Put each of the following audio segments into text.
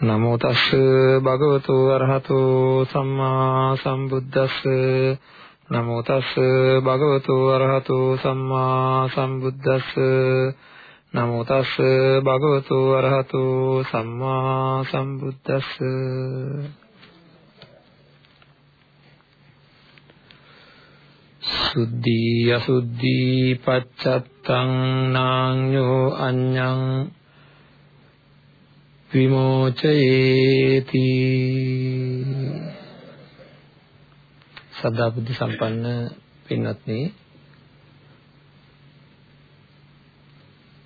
නමෝ තස්ස භගවතු අරහතෝ සම්මා සම්බුද්දස්ස. නමෝ තස්ස භගවතු අරහතෝ සම්මා සම්බුද්දස්ස. නමෝ තස්ස භගවතු අරහතෝ සම්මා සම්බුද්දස්ස. සුද්ධි අසුද්ධි පච්චත්තං නාඤ්ඤෝ අඤ්ඤං විමෝචයේති සදා බුද්ධ සම්පන්න පින්වත්නි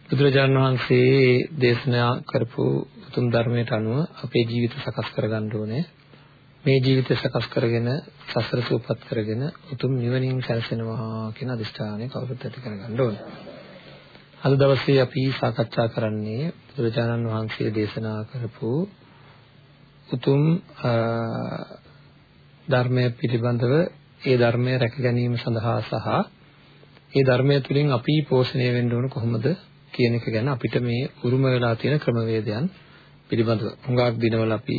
බුදුරජාණන් වහන්සේ දේශනා කරපු උතුම් ධර්මයට අනුව අපේ ජීවිත සකස් කරගන්න ඕනේ මේ ජීවිතය සකස් කරගෙන සසර සූපත් කරගෙන උතුම් නිවනින් සැරසෙනවා කියන අදිෂ්ඨානය කවුරුත් ඇති කරගන්න ඕනේ. අද දවසේ අපි සාකච්ඡා කරන්නේ බුදුරජාණන් වහන්සේ දේශනා කරපු උතුම් ධර්මය පිළිබඳව ඒ ධර්මය රැක ගැනීම සඳහා සහ ඒ ධර්මය තුළින් අපි පෝෂණය වෙන්න ඕන කොහොමද කියන එක ගැන අපිට මේ උරුම වෙලා තියෙන ක්‍රමවේදයන් පිළිබඳව හුඟක් දිනවල අපි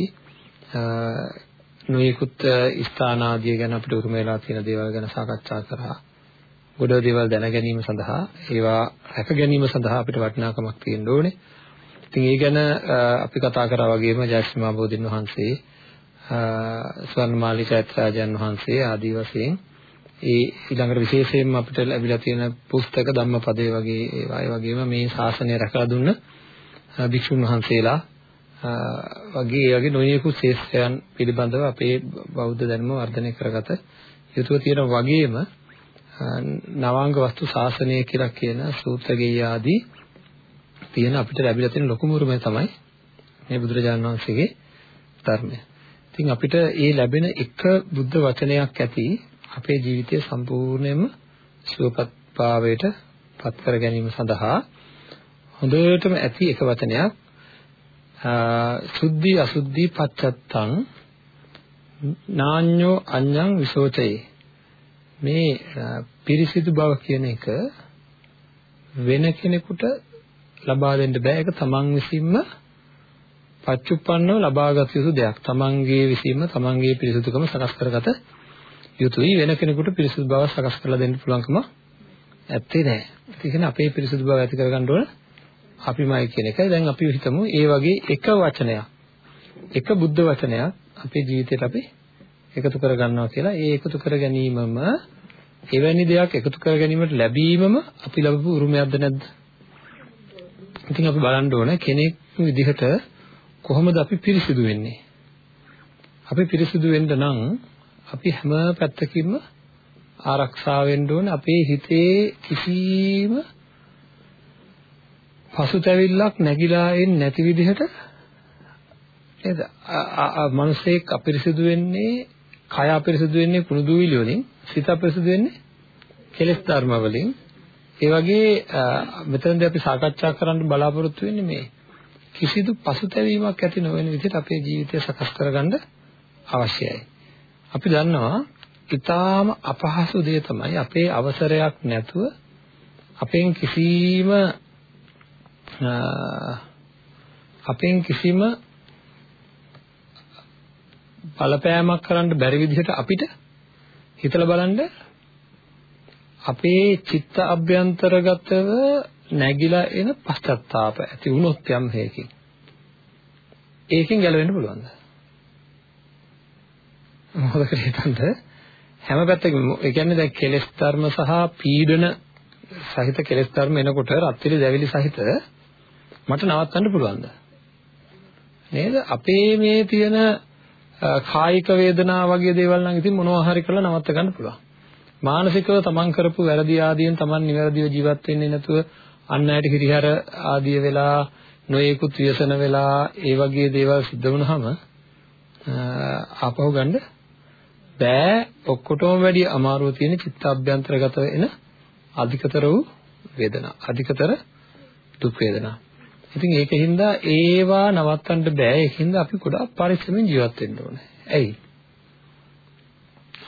නොයෙකුත් ස්ථාන ආදිය ගැන අපිට උරුම වෙලා තියෙන දේවල් ගැන සාකච්ඡා කරා. ගොඩ දේවල් දැන ගැනීම සඳහා ඒවා රැක ගැනීම සඳහා අපිට වටිනාකමක් තියෙන්න ඕනේ. ඉතින් ඒ ගැන අපි කතා කරා වගේම ජයශ්‍රී බෝධින් වහන්සේ ස්වර්ණමාලි චෛත්‍යරාජයන් වහන්සේ ආදී වශයෙන් ඒ ඊළඟට විශේෂයෙන්ම අපිට ලැබිලා තියෙන පුස්තක ධම්මපදයේ වගේ ඒවා ඒ වගේම මේ ශාසනය රැකලා දුන්න භික්ෂුන් වහන්සේලා වගේ ඒ වගේ නොයෙකුත් ශේෂ්ත්‍රයන් පිළිබඳව අපේ බෞද්ධ ධර්ම වර්ධනය කරගත යුතුව තියෙන වගේම නවාංග වස්තු ශාසනය කියලා කියන සූත්‍ර ගෙය ආදී තියෙන අපිට ලැබිලා තියෙන ලොකුම උරුමය තමයි මේ බුදුරජාණන් වහන්සේගේ ධර්මය. ඉතින් අපිට මේ ලැබෙන එක බුද්ධ වචනයක් ඇති අපේ ජීවිතය සම්පූර්ණයෙන්ම සුවපත් භාවයට පත් කර ගැනීම සඳහා හොඳටම ඇති එක වචනයක් සුද්ධි අසුද්ධි පච්චත්තං නාඤ්ඤෝ අඤ්ඤං විසෝචයේ මේ පිරිසිදු බව කියන එක වෙන කෙනෙකුට ලබා දෙන්න බෑ ඒක තමන් විසින්ම පච්චුප්පන්නව ලබාගත යුතු දෙයක් තමන්ගේ විසින්ම තමන්ගේ පිරිසිදුකම සකස් කරගත යුතුයි වෙන කෙනෙකුට පිරිසිදු බව සකස් කරලා දෙන්න පුළුවන්කම ඇත්තේ නැහැ. ඒ කියන්නේ අපේ පිරිසිදු බව ඇති කරගන්න ඕන අපිමයි කියන එකයි. දැන් අපි හිතමු ඒ වගේ එක වචනයක් එක බුද්ධ වචනයක් අපේ ජීවිතේට අපි එකතු කර ගන්නවා කියලා. ඒ එකතු කර ගැනීමම එවැනි දෙයක් එකතු කර ගැනීමට ලැබීමම අපි ලැබපු උරුමයක්ද නැද්ද? ඉතින් අපි බලන්න ඕන කෙනෙක් විදිහට කොහොමද අපි පිරිසිදු වෙන්නේ? අපි පිරිසිදු වෙන්න නම් අපි හැම පැත්තකින්ම ආරක්ෂා වෙන්න ඕනේ අපේ හිතේ කිසිම පසුතැවිල්ලක් නැగిලා එන්නේ නැති විදිහට නේද? මිනිස්සෙක් අපිරිසිදු වෙන්නේ, කය අපිරිසිදු වෙන්නේ කුණු දූවිලි වලින්, සිත අපිරිසිදු වෙන්නේ කෙලෙස් ධර්ම වලින්. ඒ වගේ මෙතනදී අපි සාකච්ඡා කරන්න බලාපොරොත්තු වෙන්නේ මේ කිසිදු පසුතැවීමක් ඇති නොවන විදිහට අපේ ජීවිතය සකස් කරගන්න අවශ්‍යයි. අපි දන්නවා ඊටාම අපහසු දේ තමයි අපේ අවසරයක් නැතුව අපෙන් කිසිම අපෙන් කිසිම බලපෑමක් කරන්න බැරි විදිහට අපිට හිතලා බලන්න අපේ චිත්ත අභ්‍යන්තරගතව නැగిලා එන පශ්චත්තාප ඇති වුණොත් යම් හේකින් ඒකෙන් ගැලවෙන්න පුළුවන්ද මොකද හිතන්ද හැම පැත්තකම ඒ කියන්නේ දැන් කෙලෙස් ධර්ම සහ පීඩන සහිත කෙලෙස් ධර්ම එනකොට රත්විලි දැවිලි සහිත මට නවත්තන්න පුළුවන්ද? නේද? අපේ මේ තියෙන කායික වේදනා වගේ දේවල් නම් ඉතින් මොනවා හරි කරලා නවත්ත ගන්න පුළුවන්. මානසිකව තමන් කරපු වැරදි ආදියෙන් තමන් නිවැරදිව ජීවත් වෙන්නේ නැතුව අන් අයට හිරිහැර ආදිය වෙලා නොයෙකුත් ව්‍යසන වෙලා ඒ වගේ දේවල් සිද්ධ වුණාම ආපහු ගන්න බෑ ඔක්කොටම වැඩි අමාරුව තියෙන චිත්තාභ්‍යන්තරගත වෙන අධිකතර වූ වේදනා අධිකතර දුක් වේදනා ඉතින් ඒකින්ද ඒවා නවත්තන්න බෑ. ඒකින්ද අපි ගොඩාක් පරිස්සමෙන් ජීවත් වෙන්න ඕනේ. ඇයි?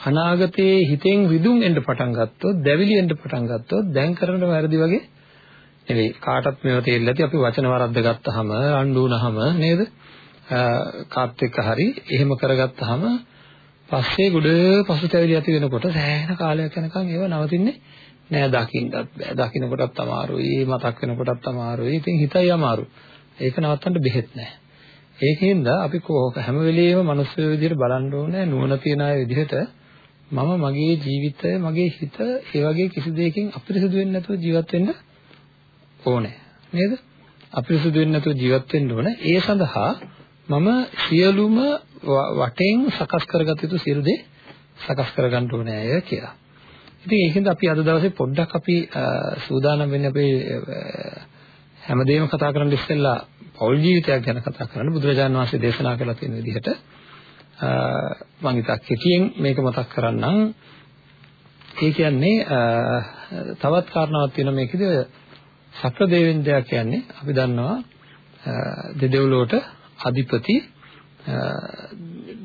අනාගතයේ හිතෙන් විදුම් එන්න පටන් ගත්තොත් දැවිලි එන්න පටන් ගත්තොත් දැන් කරන වැරදි වගේ නෙවෙයි. කාටත් මේව තේරෙලා ඇති අපි වචන වරද්ද ගත්තාම රණ්ඩු වුණාම නේද? කාත් එක්ක හරි එහෙම කරගත්තාම පස්සේ ගොඩ පසුතැවිලි ඇති වෙනකොට සෑහෙන කාලයක් යනකම් ඒව නවතින්නේ නෑ දකින්නත් බෑ. දකින්න කොටත් අමාරුයි මතක් වෙන කොටත් අමාරුයි. ඉතින් හිතයි අමාරු. ඒක නවත්තන්න බෙහෙත් නෑ. ඒකෙන්ද අපි කොහොක හැම වෙලෙම මිනිස්සු විදිහට බලන්න ඕනේ නුවණ තියන අය විදිහට මම මගේ ජීවිතය මගේ හිත ඒ වගේ කිසි දෙයකින් අපිරිසුදු වෙන්නේ නැතුව ජීවත් වෙන්න ඕනේ. නේද? අපිරිසුදු වෙන්නේ නැතුව ජීවත් වෙන්න ඕනේ. ඒ සඳහා මම සියලුම වටෙන් සකස් කරගත යුතු සියලු දේ සකස් කරගන්න ඕනේ අය කියලා. ඉතින් ඒකෙන්ද අපි අද දවසේ පොඩ්ඩක් අපි සූදානම් වෙන්නේ අපේ හැමදේම කතා කරන්න ඉස්සෙල්ලා පෞල් ජීවිතයක් ගැන කතා කරන්න බුදුරජාණන් වහන්සේ දේශනා කළා තියෙන විදිහට. මම ඉතක් කෙටියෙන් මේක මතක් කරන්නම්. ඒ කියන්නේ තවත් කාරණාවක් තියෙනවා මේකේදී. සක්‍ර දෙවෙන්දයා කියන්නේ අපි දන්නවා දෙදෙව්ලොවට අධිපති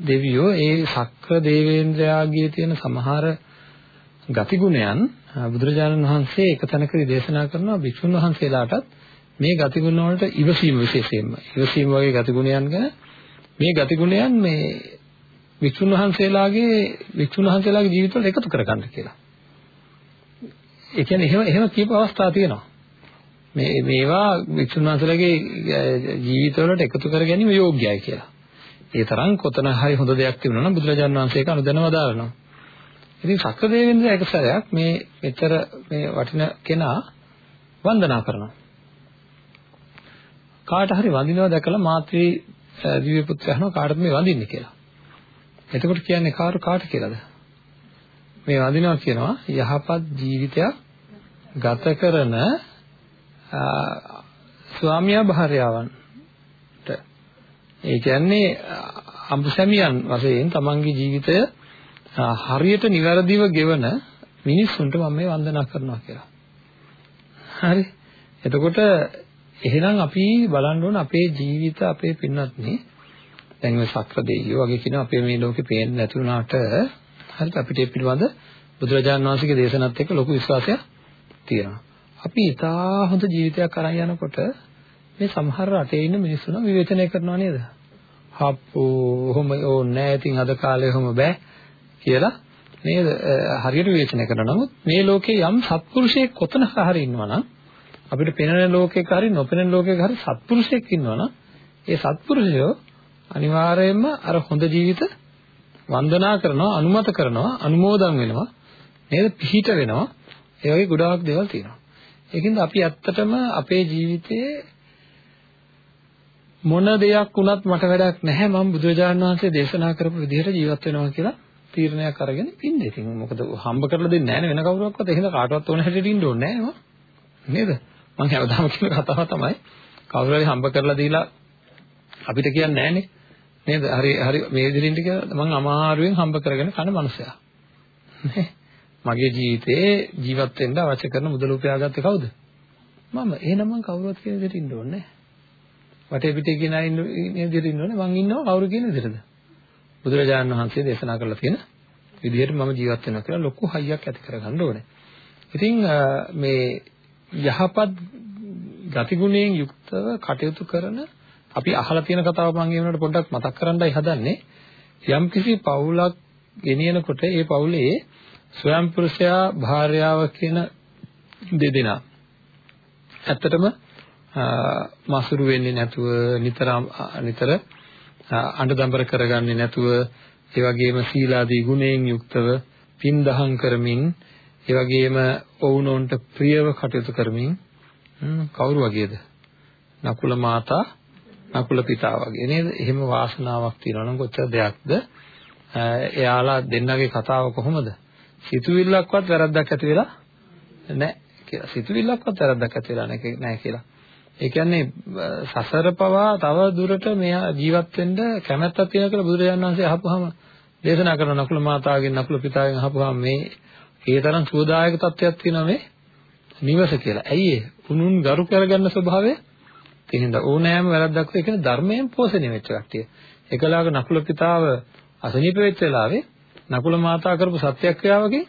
දෙවියෝ. ඒ සක්‍ර දේවේන්ද්‍රයාගේ තියෙන සමහර ගතිගුණයන් බුදුරජාණන් වහන්සේ එක තැනකදී දේශනා කරනවා භික්ෂුන් වහන්සේලාටත් මේ ගතිගුණ වලට ඉවසීම විශේෂයෙන්ම ඉවසීම වගේ ගතිගුණයන් ගැන මේ ගතිගුණයන් මේ වික්ෂුන් වහන්සේලාගේ වික්ෂුන් වහන්සේලාගේ ජීවිතවල එකතු කරගන්න කියලා. ඒ කියන්නේ එහෙම එහෙම කියපු අවස්ථා තියෙනවා. මේ මේවා වික්ෂුන් වහන්සේලාගේ ජීවිතවලට එකතු කර ගැනීම යෝග්‍යයි කියලා. ඒ තරම් කොතන හරි හොඳ දෙයක් තිබුණා නම් බුදුරජාණන් වහන්සේ ඒක අනුදැනව දානවා. ඉතින් සක්‍රදේවෙන්ද්‍ර එක සැරයක් මේ මෙතර මේ වටින කෙනා වන්දනා කරනවා. කාට හරි වඳිනවා දැකලා මාත්‍රී දිව්‍ය පුත්‍රය අහනවා කාටද මේ වඳින්නේ කියලා. එතකොට කියන්නේ කාරු කාට කියලාද? මේ වඳිනවා කියනවා යහපත් ජීවිතයක් ගත කරන ස්වාමියා භාර්යාවන්ට ඒ කියන්නේ අඹසැමියන් වශයෙන් තමන්ගේ ජීවිතය හරියට નિවරදිව ගෙවන මිනිස්සුන්ට මම මේ වන්දනා කරනවා කියලා. හරි. එතකොට එහෙනම් අපි බලන්න ඕන අපේ ජීවිත අපේ පින්වත්නි දැන් මේ සක්‍ර දෙයියෝ වගේ කියන අපේ මේ ලෝකේ පේන්නේ නැති වුණාට හරිද අපිට ඒ පිළිබඳ බුදුරජාණන් වහන්සේගේ දේශනාවත් එක්ක ලොකු විශ්වාසයක් තියෙනවා. අපි ඉතා හොඳ ජීවිතයක් අරන් යනකොට මේ සමහර රටේ ඉන්න මිනිස්සුන විවේචනය කරනවා නේද? හප්පෝ ඔහොම ඕනේ නැහැ ඉතින් අද කාලේ ඔහොම බෑ කියලා නේද? හරියට විවේචනය කරනවා. නමුත් මේ ලෝකේ යම් සත්පුරුෂයෙක් කොතනක හරි ඉන්නවා නම් අපිට පෙනෙන ලෝකයක හරි නොපෙනෙන ලෝකයක හරි සත්පුරුෂයෙක් ඉන්නවා නම් ඒ සත්පුරුෂයෝ අනිවාර්යයෙන්ම අර හොඳ ජීවිත වන්දනා කරනවා අනුමත කරනවා අනුමෝදන් වෙනවා නේද පිහිට වෙනවා ඒ වගේ ගොඩාක් දේවල් තියෙනවා ඒකින්ද අපි ඇත්තටම අපේ ජීවිතයේ මොන දෙයක් වුණත් මට වැඩක් නැහැ මම බුදුරජාණන් වහන්සේ දේශනා කරපු විදිහට ජීවත් වෙනවා කියලා තීරණයක් අරගෙන ඉන්නේ. ඉතින් මොකද හම්බ කරලා දෙන්නේ නැහැ වෙන කවුරක්වත් එහෙම කාටවත් ඕන හැටියට ඉන්න ඕනේ නැහැ නේද? මම හැමදාම කියන කතාව තමයි කවුරු හරි හම්බ කරලා දීලා අපිට කියන්නේ නැහනේ. නේද? හරි හරි මේ විදිහින් ටික මම අමාරුවෙන් හම්බ කරගෙන කන මනුස්සයා. නේ? මගේ ජීවිතේ ජීවත් වෙන්න අවශ්‍ය කරන මුදල උපයාගත්තේ කවුද? මම. එහෙනම් මම කවුරුවත් කියන විදිහට ඉන්න ඕනේ නැහැ. වටේ පිටේ කියන අය ඉන්න විදිහට ඉන්න ඕනේ. මං ඉන්නවා කවුරු කියන විදිහටද? බුදුරජාණන් වහන්සේ දේශනා කරලා තියෙන විදිහට මම ජීවත් වෙනවා කියලා ලොකු හයියක් ඇති කරගන්න ඕනේ. ඉතින් මේ යහපත් ගතිගුණයෙන් යුක්තව කටයුතු කරන අපි අහලා තියෙන කතාව මම ඒ වෙනකොට පොඩ්ඩක් මතක් කරන්නයි හදන්නේ. යම්කිසි පවුලක් ගෙනියනකොට ඒ පවුලේ ස්වයං පුරුෂයා භාර්යාව කියන දෙදෙනා ඇත්තටම මසුරු වෙන්නේ නැතුව නිතර නිතර අඬදඹර කරගන්නේ නැතුව ඒ වගේම සීලාදී ගුණයෙන් යුක්තව පින් දහම් කරමින් ඒ වගේම ඔවුනොන්ට ප්‍රියව කටයුතු කරමින් කවුරු වගේද? නකුල මාතා නකුල පිතා වගේ නේද? එහෙම වාසනාවක් තියෙනවා. නම් කොච්චර දෙයක්ද? එයාලා දෙන්නගේ කතාව කොහොමද? සිතුවිල්ලක්වත් වැරද්දක් ඇති වෙලා නැහැ කියලා. සිතුවිල්ලක්වත් වැරද්දක් ඇති වෙලා නැහැ කියලා. ඒ කියන්නේ සසර පවා තව දුරට මෙයා ජීවත් වෙන්න කැමැත්තක් තියෙනවා කියලා බුදුරජාණන් වහන්සේ අහපුවාම දේශනා කරන නකුල මාතාවගෙන් නකුල පිතාගෙන් අහපුවාම මේ ඒ තරම් සුවදායක තත්ත්වයක් තියෙනවා මේ නිවස කියලා. ඇයි ඒ? උනුන් ගරු කරගන්න ස්වභාවය තියෙනද ඕනෑම වැරද්දක් ඒ කියන්නේ ධර්මයෙන් පෝෂණය වෙච්ච කට්ටිය. එකලාක නකුල පිතාව අසනීප වෙච්ච වෙලාවේ නකුල මාතා කරපු සත්‍යක්‍රියාවකින්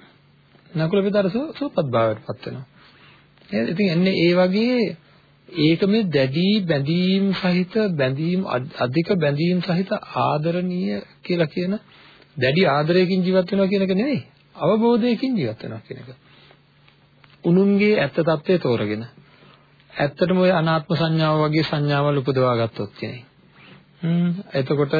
නකුල පිතාට සුවපත් භාවයට පත් වෙනවා. ඉතින් එන්නේ ඒ වගේ ඒක මේ දැඩි බැඳීම් සහිත බැඳීම් අධික බැඳීම් සහිත ආදරණීය කියලා කියන දැඩි ආදරයකින් ජීවත් වෙනවා කියන එක නෙවෙයි අවබෝධයකින් ජීවත් වෙනවා කියන එක. උනුන්ගේ ඇත්ත తත්වයේ තෝරගෙන ඇත්තටම ওই අනාත්ම සංඥාව වගේ සංඥාවල් උපදවා ගත්තොත් කියන්නේ. හ්ම් එතකොට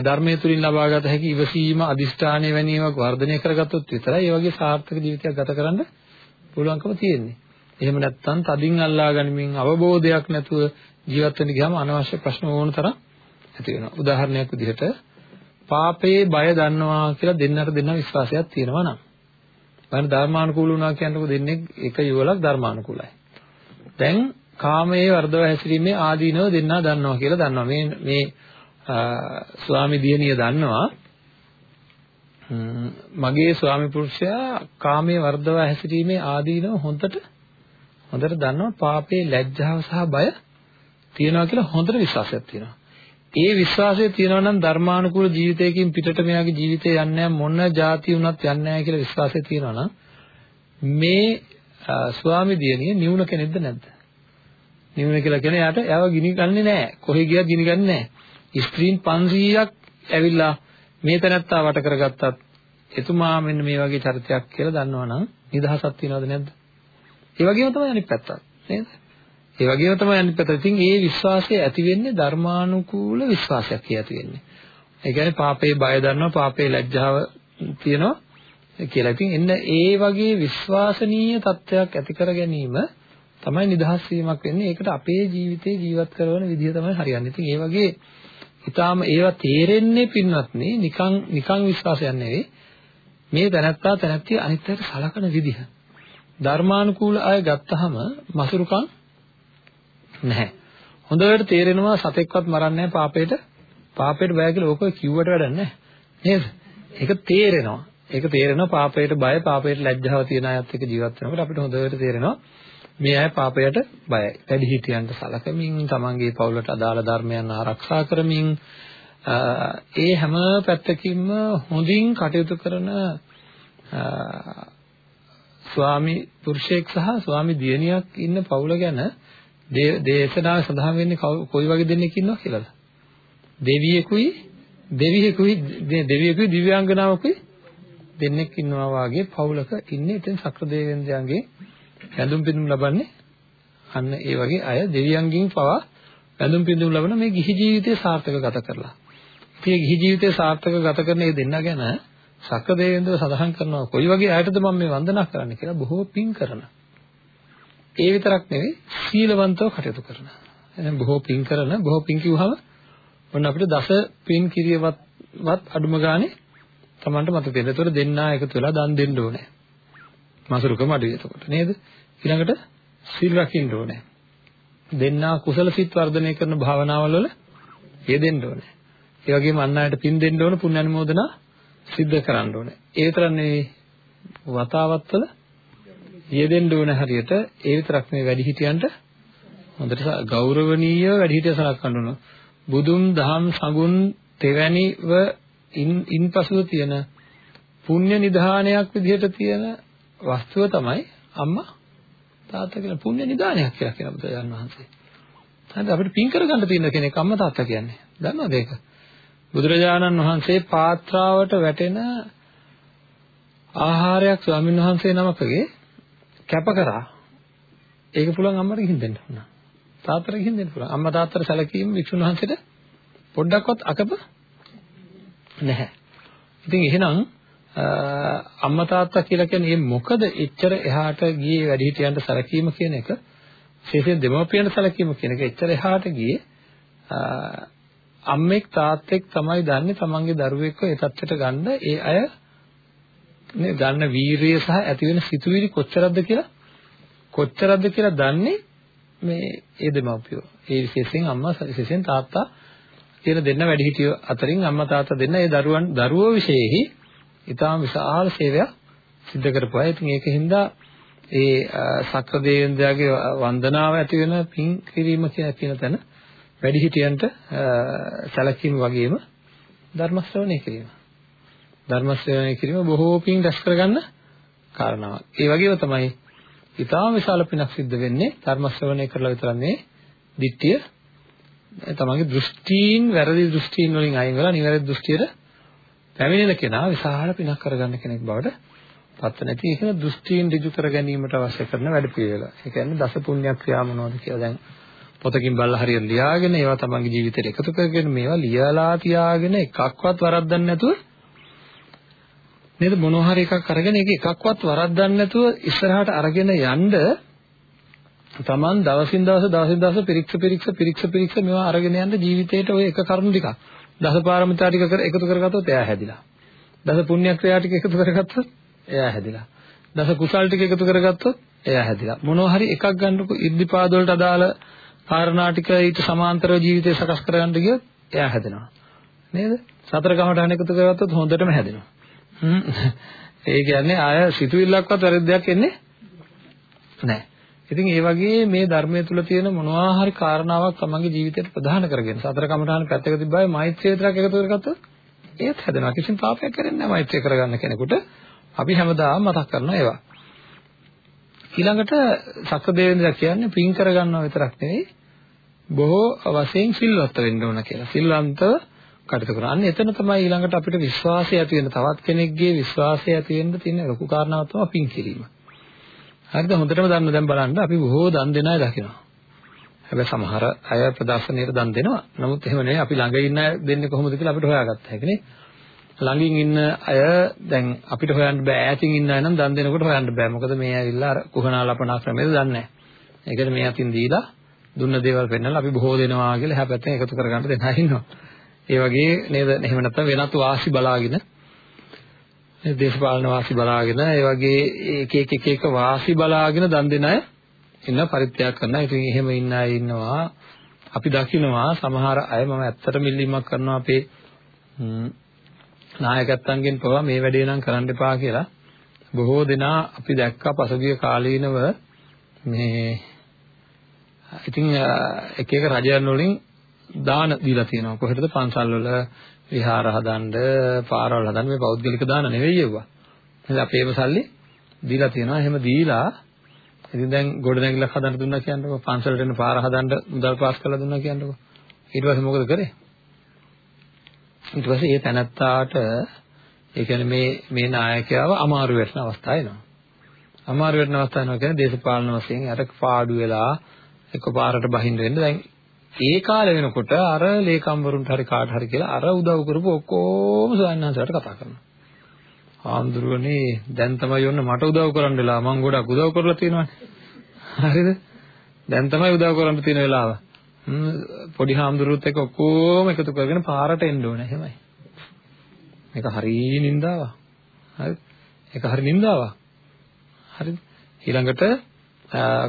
ධර්මයේ තුලින් ලබාගත හැකි ඉවසීම අදිෂ්ඨානය වැනීමක් වර්ධනය කරගත්තොත් විතරයි ඒ වගේ සාර්ථක ජීවිතයක් ගත කරන්න පුළුවන්කම තියෙන්නේ. එහෙම නැත්නම් තදින් අල්ලා ගනිමින් අවබෝධයක් නැතුව ජීවත් වෙන්න ගියාම අනවශ්‍ය ප්‍රශ්න ඕන තරම් ඇති වෙනවා. උදාහරණයක් විදිහට පාපේ බය දන්නවා කියලා දෙන්නට දෙන්න විශ්වාසයක් තියෙනවා නම් බලන්න ධර්මානුකූල වුණා කියනකොට දෙන්නේ එක යුවලක් ධර්මානුකූලයි. දැන් කාමයේ වර්ධව හැසිරීමේ ආදීනව දෙන්නා දන්නවා කියලා දන්නවා. මේ මේ ස්වාමි දියණිය දන්නවා මගේ ස්වාමි පුරුෂයා කාමයේ වර්ධව හැසිරීමේ ආදීනව හොඳට හොඳට දන්නවා පාපේ ලැජ්ජාව සහ බය තියෙනවා කියලා හොඳට විශ්වාසයක් තියෙනවා. ඒ විශ්වාසය තියෙනවා නම් ධර්මානුකූල ජීවිතයකින් පිටට මෙයාගේ ජීවිතේ යන්නේ මොන જાති වුණත් යන්නේ නැහැ කියලා විශ්වාසය තියෙනවා නම් මේ ස්වාමි දියණිය නිවුන කෙනෙක්ද නැද්ද? නිවුන කියලා කියන්නේ යාට එයාව ගිනි ගන්නේ නැහැ. කොහෙ ගියත් ගිනි ගන්නේ නැහැ. ස්ත්‍රීන් 500ක් ඇවිල්ලා මේ තැනත්තා වට කරගත්තත් එතුමා මෙන්න මේ වගේ චරිතයක් කියලා දන්නවනම් නිදහසක් තියනවද නැද්ද? ඒ වගේම තමයි අනිත් පැත්ත. නේද? ඒ වගේම තමයි අනිත් පැත්ත. ඉතින් ඒ විශ්වාසය ඇති වෙන්නේ ධර්මානුකූල විශ්වාසයක් ඇති වෙන්නේ. ඒ කියන්නේ පාපේ බය දන්නවා, පාපේ ලැජ්ජාව තියෙනවා කියලා. ඉතින් එන්න ඒ වගේ විශ්වාසනීය තත්ත්වයක් ඇති කර ගැනීම තමයි නිදහස් වීමක් වෙන්නේ. ඒකට අපේ ජීවිතේ ජීවත් කරන විදිහ තමයි හරියන්නේ. ඉතින් ඒ වගේ ඊටාම ඒවා තේරෙන්නේ පින්වත්නි නිකන් නිකන් විශ්වාසයක් නෙවෙයි. මේ තැනත්තා තැනැත්තිය අනිත්‍යයට සලකන විදිහ. ධර්මානුකූල අය ගත්තහම මසුරුකම් නැහැ. හොඳට තේරෙනවා සතෙක්වත් මරන්නේ නැහැ පාපේට. පාපේට බය කියලා ඕක කිව්වට වැඩක් නැහැ. නේද? ඒක තේරෙනවා. ඒක තේරෙනවා පාපයට බය, පාපයට ලැජ්ජාව තියෙන අයත් එක්ක ජීවත් වෙනකොට අපිට හොඳට තේරෙනවා මේ අය පාපයට බයයි. වැඩි හිටියන්ට සලකමින්, තමන්ගේ පවුලට අදාළ ධර්මයන් ආරක්ෂා කරමින් ඒ හැම පැත්තකින්ම හොඳින් කටයුතු කරන ස්වාමි පුරුෂයෙක් සහ ස්වාමි දියණියක් ඉන්න පවුල ගැන දේශනාවේ සඳහන් වෙන්නේ කොයි වගේ දෙන්නෙක් ඉන්නවා කියලාද? දෙවියෙකුයි දෙවියෙකුයි දෙවියෙකුයි දිව්‍යාංගනාවකුයි දෙන්නෙක් ඉන්නවා වාගේ පවුලක ඉන්නේ ඉතින් සක්‍ර දේවේන්ද්‍රයන්ගේ වැඳුම් පිඳුම් ලබන්නේ අන්න ඒ වගේ අය දෙවියන්ගෙන් පවා වැඳුම් පිඳුම් ලබන මේ ගිහි ජීවිතය සාර්ථක ගත කරලා. ඉතින් මේ ගිහි ජීවිතය සාර්ථක ගත කරන මේ දෙන්න ගැන සක්‍ර දේවේන්ද්‍ර සඳහන් කරනවා කොයි වගේ අයටද මම මේ වන්දනා කරන්න කියලා බොහෝ පින් කරන. ඒ විතරක් නෙවෙයි සීලවන්තව කටයුතු කරන. එහෙනම් බොහෝ පින් කරන බොහෝ පින් කිව්වහම ඔන්න අපිට දස පින් කිරියවත් අඩුම ගානේ Tamanට මතක තියෙන. ඒතකොට දෙන්නා එකතු වෙලා දන් දෙන්න ඕනේ. මසුරුකම අඩුයි එතකොට නේද? ඊළඟට සීල් රකින්න ඕනේ. දෙන්නා කුසල සිත් වර්ධනය කරන භාවනාවල් වල යෙදෙන්න ඕනේ. ඒ වගේම අන් අයට පින් දෙන්න ඕන පුණ්‍ය අනුමෝදනා සිද්ධ කරන්න ඕනේ. ඒ විතරක් නෙවෙයි වතාවත් වල යෙදෙන්න ඕන හරියට ඒ විතරක් නෙවෙයි වැඩිහිටියන්ට හොඳට ගෞරවනීය වැඩිහිටිය සලකන්න ඕන. බුදුන් දහම් සඟුන් තෙවැනිව ඉන්පසුව තියෙන පුණ්‍ය නිධානයක් විදිහට තියෙන වස්තුව තමයි අම්මා තාත්තා කියන පුණ්‍ය නිධානයක් කියලා කියන බුදුරජාණන් වහන්සේ. හරිද අපිට පින් කරගන්න තියෙන කෙනෙක් අම්මා තාත්තා කියන්නේ. දන්නවද ඒක? බුදුරජාණන් වහන්සේ පාත්‍රාවට වැටෙන ආහාරයක් ස්වාමීන් වහන්සේ නමකගේ කැප කරා. ඒක පුළුවන් අම්මට ගිහින් දෙන්න උනා. තාත්තට ගිහින් දෙන්න පුළුවන්. අම්මා තාත්තට සැලකීම වික්ෂුන් වහන්සේට පොඩ්ඩක්වත් අකප නැහැ. ඉතින් එහෙනම් අම්මා තාත්තා කියලා කියන්නේ මොකද එච්චර එහාට ගියේ වැඩිහිටියන්ට සැලකීම කියන එක විශේෂයෙන් දෙමව්පියන්ට සැලකීම කියන එක එච්චර එහාට ගියේ අම්මෙක් තාත්තෙක් තමයි දන්නේ තමන්ගේ දරුවෙක්ව ඒ තත්ත්වයට ගන්න ඒ අය නේ ගන්න වීරිය සහ ඇති වෙන සිතුවිලි කොච්චරක්ද කියලා කොච්චරක්ද කියලා දන්නේ මේ ඒ දෙමව්පියෝ. ඒ විශේෂයෙන් අම්මා විශේෂයෙන් තාත්තා කියන දෙන්න වැඩිහිටියෝ අතරින් අම්මා තාත්තා දෙන්න ඒ දරුවන් දරුවෝ විශේෂෙහි ඊටාම විශාල සේවයක් සිදු කරපුවා. ඉතින් ඒකින්ද ඒ සක්‍ර දේවේන්ද්‍රයාගේ වන්දනාව ඇති වෙන පින් කිරීම කියන තැන වැඩිහිටියන්ට සැලකීම වගේම ධර්ම ශ්‍රවණය කිරීම. ධර්ම ශ්‍රවණය කිරීම බොහෝ පින් රැස් කරගන්න කාරණාවක්. ඒ වගේම තමයි ඊටාම විශාල පිනක් සිද්ධ වෙන්නේ ධර්ම ශ්‍රවණය කරලා විතරක් නෙවෙයි දිට්ඨිය තමන්ගේ දෘෂ්ටීන් වැරදි දෘෂ්ටීන් වලින් අයින් වෙලා නිවැරදි දෘෂ්ටියට පැමිණෙන කෙනා විශාල පිනක් කරගන්න කෙනෙක් බවට පත් නැති ඒක දෘෂ්ටීන් ඍජු කර ගැනීමට අවශ්‍ය කරන වැඩ පිළිවෙල. ඒ කියන්නේ දස පුණ්‍ය ක්‍රියා මොනවද කියලා දැන් පොතකින් බලලා හරියට ලියාගෙන ඒවා තමන්ගේ ජීවිතේට එකතු කරගෙන මේවා ලියලා තියාගෙන එකක්වත් වරද්දන්නේ නැතුව නේද මොනවා හරි එකක් අරගෙන ඒක එකක්වත් වරද්දන්නේ නැතුව ඉස්සරහට අරගෙන යන්න තමන් දවසින් දවස දවසින් දවස පිරික්ස පිරික්ස පිරික්ස පිරික්ස මේවා අරගෙන යන්න ජීවිතේට ඔය එක කරුණු ටිකක් දසපාරමිතා ටික කර එකතු කරගත්තොත් එයා හැදිලා. දස පුණ්‍ය ක්‍රියා ටික එකතු කරගත්තොත් එයා හැදිලා. දස කුසල් ටික එකතු කරගත්තොත් එයා හැදිලා. මොනවා හරි එකක් ගන්නකො ඉර්ධිපාද වලට අදාළ කාරණා ටික ඊට සමාන්තරව ජීවිතය සකස් කරගන්න ගියොත් එයා හැදෙනවා. නේද? සතර කමඨහන එකතු කරගත්තොත් හොඳටම හැදෙනවා. ඒ කියන්නේ ආය සිතුවිල්ලක්වත් වැරද්දයක් එන්නේ නැහැ. ඉතින් ඒ වගේ මේ ධර්මයේ තුල තියෙන මොනවා හරි කාරණාවක් තමන්ගේ ජීවිතයට ප්‍රධාන කරගෙන සතර කමඨාන පැත්තක තිබ්බාම මෛත්‍රිය විතරක් එකතු කරගත්තොත් ඒත් හැදෙනවා. කිසිම පාපයක් කරන්නේ නැහැ මෛත්‍රිය කරගන්න කෙනෙකුට. අපි හැමදාම මතක් කරනවා ඒවා. ඊළඟට සක්‍රදේවේන්ද්‍ර කියන්නේ පින් කරගන්නවා විතරක් නෙවෙයි බොහෝ වශයෙන් සිල්වත් වෙන්න ඕන කියලා. සිල්වන්තව කටයුතු කරනවා. අන්න එතන තමයි ඊළඟට අපිට විශ්වාසය ඇති වෙන තවත් කෙනෙක්ගේ විශ්වාසය ඇති වෙන්න තියෙන ලොකු කාරණාවක් තමයි පින් කිරීම. හරිද? හොඳටම දන්න දැන් බලන්න අපි බොහෝ දන් දෙන අය දකිනවා. හැබැයි සමහර අය ප්‍රදර්ශනයට දන් දෙනවා. නමුත් එහෙම නෙවෙයි අපි ළඟ ඉන්න අය දෙන්නේ කොහොමද කියලා අපිට හොයාගත්ත හැකි නේ. ළඟින් ඉන්න අය දැන් අපිට හොයන්න බෑ ඈතින් ඉන්න අය නම් දන් දෙනකොට හොයන්න බෑ. මොකද මේ ඇවිල්ලා අර කුහනාලපනා ක්‍රමයේද දන්නේ නැහැ. ඒකද මේ අතින් දීලා දුන්න දේවල් පෙන්නලා අපි බොහෝ දෙනවා කියලා එහා පැත්තෙන් එකතු කරගන්න දෙනා ඉන්නවා. ඒ වගේ නේද එහෙම නැත්නම් වෙනත් වාසි බලාගෙන දේශපාලන වාසි බලාගෙන ඒ වගේ එක එක එක එක වාසි බලාගෙන දන් දෙන අය ඉන්න පරිත්‍යාග කරනවා. ඉතින් එහෙම ඉන්න අය ඉන්නවා. අපි දකිනවා සමහර අය මම ඇත්තට මිල්ලීමක් කරනවා අපේ නායකත්වයෙන් පවා මේ වැඩේ නම් කරන්න එපා කියලා. බොහෝ දෙනා අපි දැක්කා පසුගිය කාලීනව මේ ඉතින් එක එක රජයන් වලින් දාන දීලා තියෙනවා. කොහෙටද පන්සල් වල විහාර හදන්න, පාරවල් හදන්න මේ පෞද්ගලික දාන නෙවෙයි ඒවා. එහෙනම් අපේම සල්ලි දීලා තියෙනවා. එහෙම දීලා ඉතින් දැන් ගොඩනැගිල්ලක් හදන්න දුන්නා කියන්නකො, පන්සලට එන පාර හදන්න මුදල් පාස් කරලා දුන්නා කියන්නකො. ඊට පස්සේ මොකද කරේ? ඊට පස්සේ ඒ තැනත්තාට ඒ කියන්නේ මේ මේ නායකයාව අමාරු වෙන අවස්ථාව එනවා. අමාරු වෙන අවස්ථාව එනවා කියන්නේ දේශපාලන වශයෙන් අර පාඩු වෙලා එකපාරට බහින්න වෙන්න දැන් ඒ කාලේ වෙනකොට අර ලේකම්වරුන්ට හරි කාට හරි කියලා අර උදව් කරපු ඔක්කොම සයන්හන්සලට කතා කරනවා. ආන්දරුවනේ දැන් තමයි යන්න මට උදව් කරන්න වෙලා මම ගොඩක් උදව් කරලා තියෙනවානේ. හරිද? දැන් තමයි උදව් කරන්න තියෙන වෙලාව. පොඩි හාමුදුරුවොත් එක්ක ඔක්කොම එකතු කරගෙන පාරට එන්න ඕනේ එහෙමයි. මේක හරි නින්දාවක්. හරිද? ඒක හරි නින්දාවක්. හරිද? ඊළඟට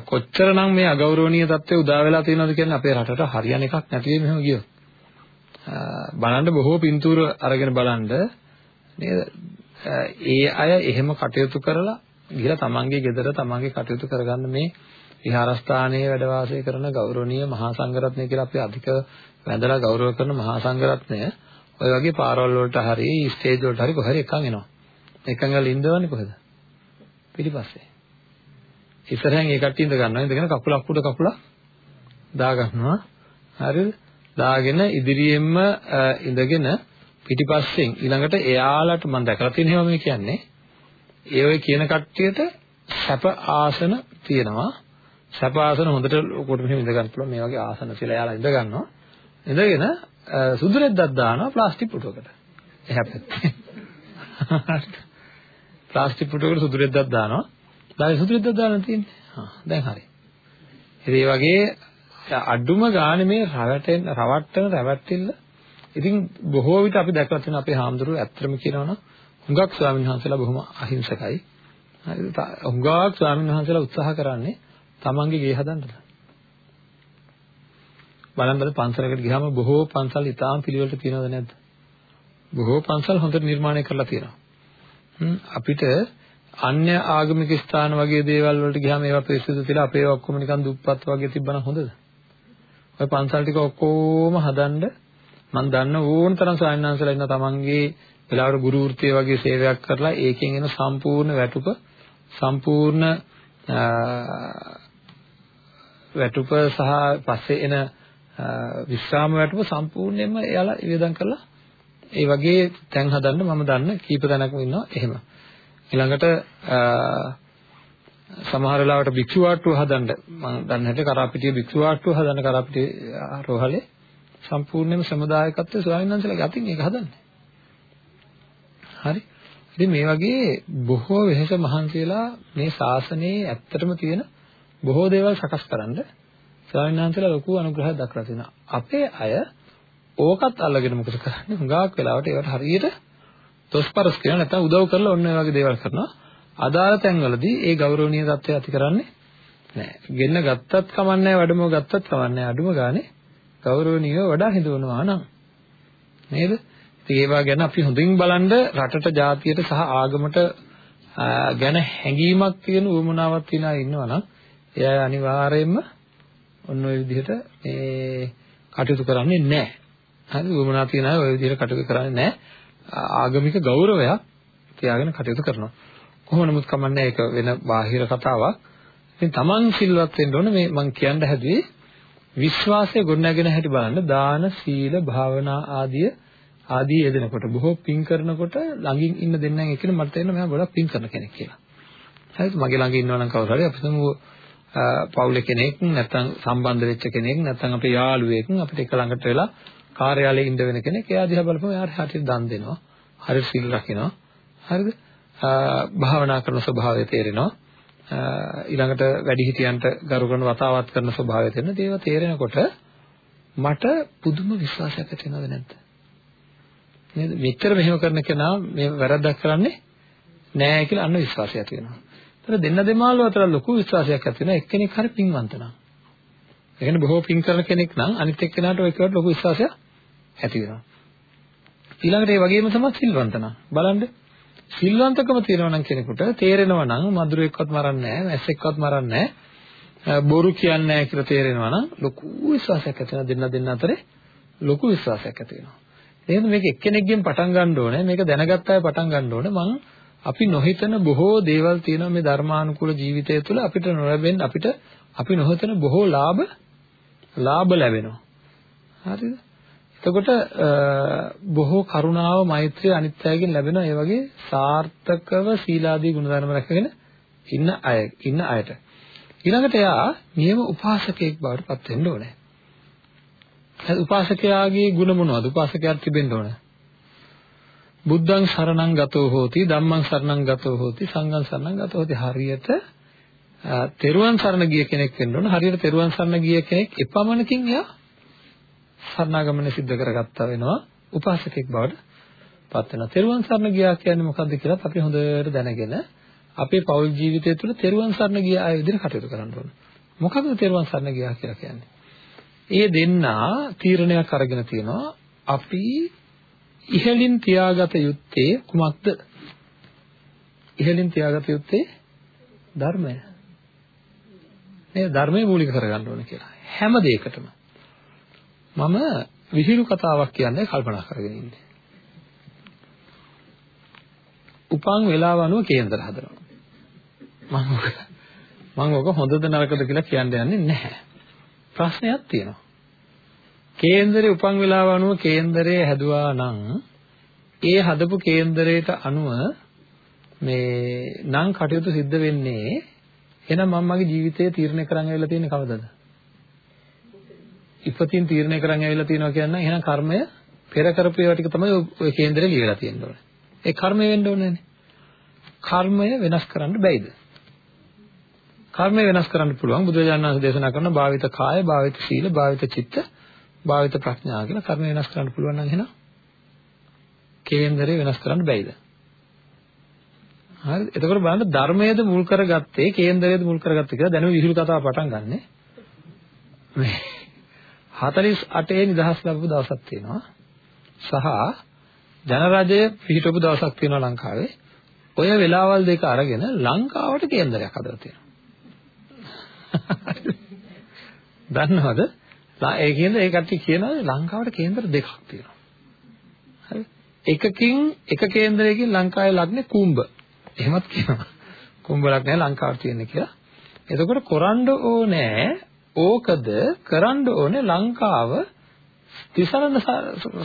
කොච්චරනම් මේ අගෞරවනීය தත්ත්වය උදා වෙලා තියෙනවද කියන්නේ අපේ රටට හරියන එකක් නැති වෙයි මෙහෙම ගියොත්. බලන්න බොහෝ පින්තූර අරගෙන බලන්න නේද? ඒ අය එහෙම කටයුතු කරලා ගිහලා තමන්ගේ ගෙදර තමන්ගේ කටයුතු කරගන්න මේ විහාරස්ථානයේ වැඩ වාසය කරන ගෞරවනීය මහා සංඝරත්නය කියලා අපි අධික වැඳලා ගෞරව කරන මහා සංඝරත්නය ඔය වගේ පාරවල් වලට හරි ස්ටේජ් වලට හරි කොහරි එකන් එනවා. එකන් ගාලා ඉඳවන්නේ කොහෙද? පිටිපස්සේ. ඉස්සරහෙන් ඒ කට්ටිය ඉඳ ගන්නවා. ඉඳගෙන කකුලක් උඩ කකුලක් දා ගන්නවා. හරිද? දාගෙන ඉදිරියෙන්ම ඉඳගෙන පිටිපස්සෙන් ඊළඟට එයාලට මම දැකලා තියෙන හැම මේ කියන්නේ ඒ ඔය කියන කට්ටියට සැප ආසන තියෙනවා. සැප ආසන හොඳට කොට මෙහෙම ඉඳ ගන්න පුළුවන් මේ වගේ ආසන කියලා එයාලා ඉඳ ගන්නවා. ඉඳගෙන සුදු රෙද්දක් දානවා ප්ලාස්ටික් පුටුවකට. එහා පැත්තේ. ප්ලාස්ටික් පුටුවකට සුදු රෙද්දක් දානවා. දාලා සුදු රෙද්දක් දාලා තියෙන්නේ. හා දැන් හරි. ඉතින් ඒ වගේ අඩුම ගානේ මේ රවටෙන් රවට්ටන රැවට්ටිල්ල ඉතින් බොහෝ විට අපි දැකලා තියෙන අපේ හාමුදුරුවෝ ඇත්තම කියනවනම් හුඟක් ස්වාමීන් වහන්සේලා බොහොම අහිංසකයි. හරිද? හුඟක් ස්වාමීන් වහන්සේලා උත්සාහ කරන්නේ තමන්ගේ ගේ හදන්නද? බලන්නද පන්සලකට ගියාම බොහෝ පන්සල් ඉතාම පිළිවෙලට තියෙනවද නැද්ද? බොහෝ පන්සල් හොඳට නිර්මාණය කරලා තියෙනවා. අපිට අන්‍ය ආගමික ස්ථාන වගේ දේවල් වලට ගියාම ඒවා පිරිසිදු තියලා අපේ ඔක්කොම නිකන් දුප්පත් වගේ තිබ්බනම් හොඳද? ඔය පන්සල් ටික ඔක්කොම හදන්න මම දන්න ඕන තරම් සායනංශලා ඉන්න තමන්ගේ වෙලාවට ගුරු වෘත්තිය වගේ සේවයක් කරලා ඒකෙන් එන සම්පූර්ණ වැටුප සම්පූර්ණ වැටුප සහ පස්සේ එන විශ්‍රාම වැටුප සම්පූර්ණයෙන්ම එයාලා ඉවදම් කරලා ඒ වගේ තැන් හදන්න මම දන්න කීප තැනකම ඉන්නවා එහෙම. ඊළඟට සමහර වෙලාවට භික්ෂු වාට්ටුව හදන්න මම දන්න හැටි කරාපිටිය භික්ෂු වාට්ටුව හදන්න කරාපිටිය රෝහලේ සම්පූර්ණයෙන්ම ශ්‍රමදායකත්වයේ ස්වාමීන් වහන්සේලාගේ අතින් ඒක හදන්නේ. හරි. ඉතින් මේ වගේ බොහෝ වෙහෙස මහන්සියලා මේ ශාසනයේ ඇත්තටම තියෙන බොහෝ දේවල් සකස් කරන්න ස්වාමීන් වහන්සේලා ලොකු අනුග්‍රහයක් දක්වලා තියෙනවා. අපේ අය ඕකත් අල්ලගෙන මොකද කරන්නේ? හුඟක් වෙලාවට ඒවට හරියට තොස්පරස් කියන නැත්නම් උදව් කරලා ඔන්න ඔය වගේ දේවල් කරනවා. අදාළ තැන්වලදී ඒ ගෞරවනීය தත්ත්වය ඇති කරන්නේ නැහැ. ගෙන්න ගත්තත් කමන්නේ වඩම ගත්තත් කමන්නේ අඩුම ගානේ ගෞරවනීයව වඩා හිඳවනවා නම් නේද? ඉතින් ඒවා ගැන අපි හොඳින් බලන්න රටට ජාතියට සහ ආගමට ගැන හැඟීමක් තියෙන උවමනාවක් තියන අය ඉන්නවා නම් එයා අනිවාර්යයෙන්ම ඔන්න ඔය විදිහට මේ කටයුතු කරන්නේ නැහැ. හරි උවමනා තියන අය ඔය විදිහට කටයුතු කරන්නේ නැහැ. ආගමික ගෞරවයක් තියාගෙන කටයුතු කරනවා. කොහොම නමුත් කමන්නේ ඒක වෙන බාහිර කතාවක්. ඉතින් Taman සිල්වත් වෙන්න ඕනේ මේ මම කියන්න හැදුවේ විශ්වාසය ගොඩනගෙන හැටි බලන්න දාන සීල භාවනා ආදී ආදී යෙදෙනකොට බොහෝ පින් කරනකොට ළඟින් ඉන්න දෙන්නෙන් එකිනෙ මට තේරෙනවා මෙයා ගොඩක් පින් කරන කෙනෙක් කියලා. හරිද? මගේ ළඟ ඉන්නවා නම් කවුරු හරි අපි තමු පවුලේ කෙනෙක් නැත්නම් සම්බන්ධ වෙච්ච කෙනෙක් නැත්නම් අපේ යාළුවෙක් අපිට එක ළඟට වෙලා කාර්යාලයේ ඉඳ වෙන කෙනෙක් එයා දිහා බලපුවම එයාට හරියට දන් දෙනවා. හරියට සිල් රකින්නවා. හරිද? භාවනා කරන ස්වභාවය තේරෙනවා. ඊළඟට වැඩිහිටියන්ට ගරු කරන වතාවත් කරන ස්වභාවය තේරෙන දේව තේරෙනකොට මට පුදුම විශ්වාසයක් ඇති වෙනවද නැද්ද නේද මෙච්චර මෙහෙම කරන කෙනා මේ වැරද්දක් කරන්නේ නෑ කියලා අන්න විශ්වාසය ඇති වෙනවා. ඒතර දෙන්න දෙමාළු අතර ලොකු විශ්වාසයක් ඇති වෙනවා එක්කෙනෙක් හරි පින්වන්ත නම්. ඒ කියන්නේ බොහෝ පින් කරන කෙනෙක් නම් අනිත් එක්කෙනාට ඔය කියවට ලොකු විශ්වාසයක් ඇති වෙනවා. ඊළඟට ඒ වගේම තමයි සිල්වන්ත නම් බලන්න සිල්වන්තකම තියෙනවා නම් කෙනෙකුට තේරෙනවා නම් මధుරෙක්වත් මරන්නේ නැහැ, මැස්සෙක්වත් මරන්නේ නැහැ, බොරු කියන්නේ නැහැ කියලා තේරෙනවා නම් ලොකු විශ්වාසයක් ඇති වෙනවා දෙන්න දෙන්න අතරේ ලොකු විශ්වාසයක් ඇති වෙනවා. එහෙනම් මේක එක්කෙනෙක්ගෙන් පටන් ගන්න ඕනේ. මේක දැනගත්ත අය පටන් ගන්න ඕනේ. මං අපි නොහිතන බොහෝ දේවල් තියෙනවා මේ ධර්මානුකූල ජීවිතය තුළ අපිට නොලැබෙන්න අපිට අපි නොහිතන බොහෝ ලාභ ලාභ ලැබෙනවා. හරිද? එතකොට බොහෝ කරුණාව මෛත්‍රිය අනිත්‍යයෙන් ලැබෙන ඒ වගේ සාර්ථකව සීලාදී ගුණධර්ම රැකගෙන ඉන්න අය ඉන්න අයට ඊළඟට එයා නියම උපාසකයෙක් බවට පත් වෙන්න ඕනේ. උපාසකයාගේ ගුණ මොනවද? උපාසකයාට තිබෙන්න ඕනේ. බුද්ධං සරණං ගතෝ හෝති ධම්මං සරණං ගතෝ හෝති සංඝං සරණං ගතෝ හෝති හරියට තෙරුවන් සරණ ගිය කෙනෙක් වෙන්න ඕන හරියට තෙරුවන් සරණ ගිය කෙනෙක් එපමණකින් එයා සරණාගමන සිද්ධ කරගත්තා වෙනවා උපාසකෙක් බවට පත් වෙනවා. තෙරුවන් සරණ ගියා කියන්නේ මොකද්ද කියලා අපි හොඳට දැනගෙන අපේ පෞල් ජීවිතය තුළ තෙරුවන් සරණ ගිය අය විදිහට කටයුතු කරන්න ඕනේ. මොකද්ද තෙරුවන් සරණ ගියා කියලා කියන්නේ? ඒ දෙන්නා තීරණයක් අරගෙන තියෙනවා අපි ඉහලින් තියාගත යුත්තේ කුමක්ද? ඉහලින් තියාගත යුත්තේ ධර්මය. මේ ධර්මය මූලික කරගන්න ඕනේ කියලා. හැම දෙයකටම මම විහිළු කතාවක් කියන්නේ කල්පනා කරගෙන ඉන්නේ. උපන් වේලාව අනුව කේන්දර හදනවා. මම මම ඔක හොඳද නරකද කියලා කියන්න යන්නේ නැහැ. ප්‍රශ්නයක් තියෙනවා. කේන්දරේ උපන් වේලාව අනුව කේන්දරය හැදුවා නම් ඒ හදපු කේන්දරයට අනුව මේ නම් කටයුතු සිද්ධ වෙන්නේ එහෙනම් මම මගේ ජීවිතය තීරණය කරන් ඇවිල්ලා තියෙන්නේ කවදද? ඉපතින් තීරණය කරන් ඇවිල්ලා තියෙනවා කියන්නේ එහෙනම් කර්මය පෙර කරපු ඒවා ටික තමයි ඔය කේන්දරේ ලියලා තියෙන්න ඕනේ. ඒ කර්මය වෙන්න ඕනේ කර්මය වෙනස් කරන්න බැයිද? කර්මය වෙනස් කරන්න පුළුවන් බුදුරජාණන් වහන්සේ දේශනා කරන භාවිත කාය, භාවිත සීල, භාවිත චිත්ත, භාවිත ප්‍රඥා කියලා කර්මය වෙනස් කරන්න පුළුවන් නම් එහෙනම් කේන්දරේ වෙනස් කරන්න බැයිද? හරිද? එතකොට බලන්න ධර්මයේද මුල් කරගත්තේ කේන්දරයේද මුල් කරගත්තේ කියලා දැනුම විහිළු කතාව පටන් ගන්නනේ. මේ 48 නිදහස් ලැබපු දවසක් තියෙනවා. සහ ජනරජය පිහිටවපු දවසක් තියෙනවා ලංකාවේ. ඔය වෙලාවල් දෙක අරගෙන ලංකාවට කේන්දරයක් හදලා තියෙනවා. දන්නවද? ඒ කියන්නේ ඒ කට්ටිය කියනවා ලංකාවට කේන්දර දෙකක් තියෙනවා. හරි. එකකින් එක කේන්දරයකින් ලංකාවේ ලග්නේ කුඹ. එහෙමත් කියනවා. කුඹ ලග්නේ ලංකාවට තියෙන කියලා. එතකොට කරන්න ඕනේ ඕකද කරන්න ඕනේ ලංකාව තිසරණ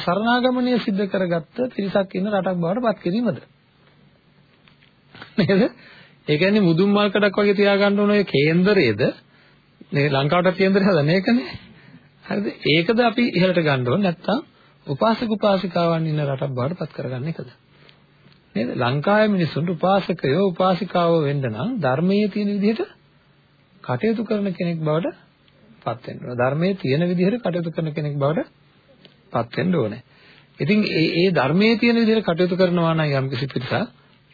සරණාගමනය සිද්ධ කරගත්ත පිරිසක් ඉන්න රටක් බවට පත් කිරීමද නේද? ඒ කියන්නේ මුදුන් මල් කඩක් වගේ තියාගන්න ඕන ඔය කේන්දරයේද මේ ලංකාවට කේන්දරය හදන එකනේ. හරිද? ඒකද අපි ඉහළට ගන්න ඕන නැත්නම් උපාසක උපාසිකාවන් ඉන්න රටක් බවට පත් කරගන්න එකද? නේද? ලංකාවේ මිනිස්සුන්ට උපාසකයෝ උපාසිකාවෝ වෙන්න නම් ධර්මයේ තියෙන විදිහට කටයුතු කරන කෙනෙක් බවට පත් වෙන්න ඕන. ධර්මයේ තියෙන විදිහට කටයුතු කරන කෙනෙක් බවට පත් වෙන්න ඕනේ. ඉතින් ඒ ඒ ධර්මයේ තියෙන විදිහට කටයුතු කරනවා නම් යම් කිසි පිටසක්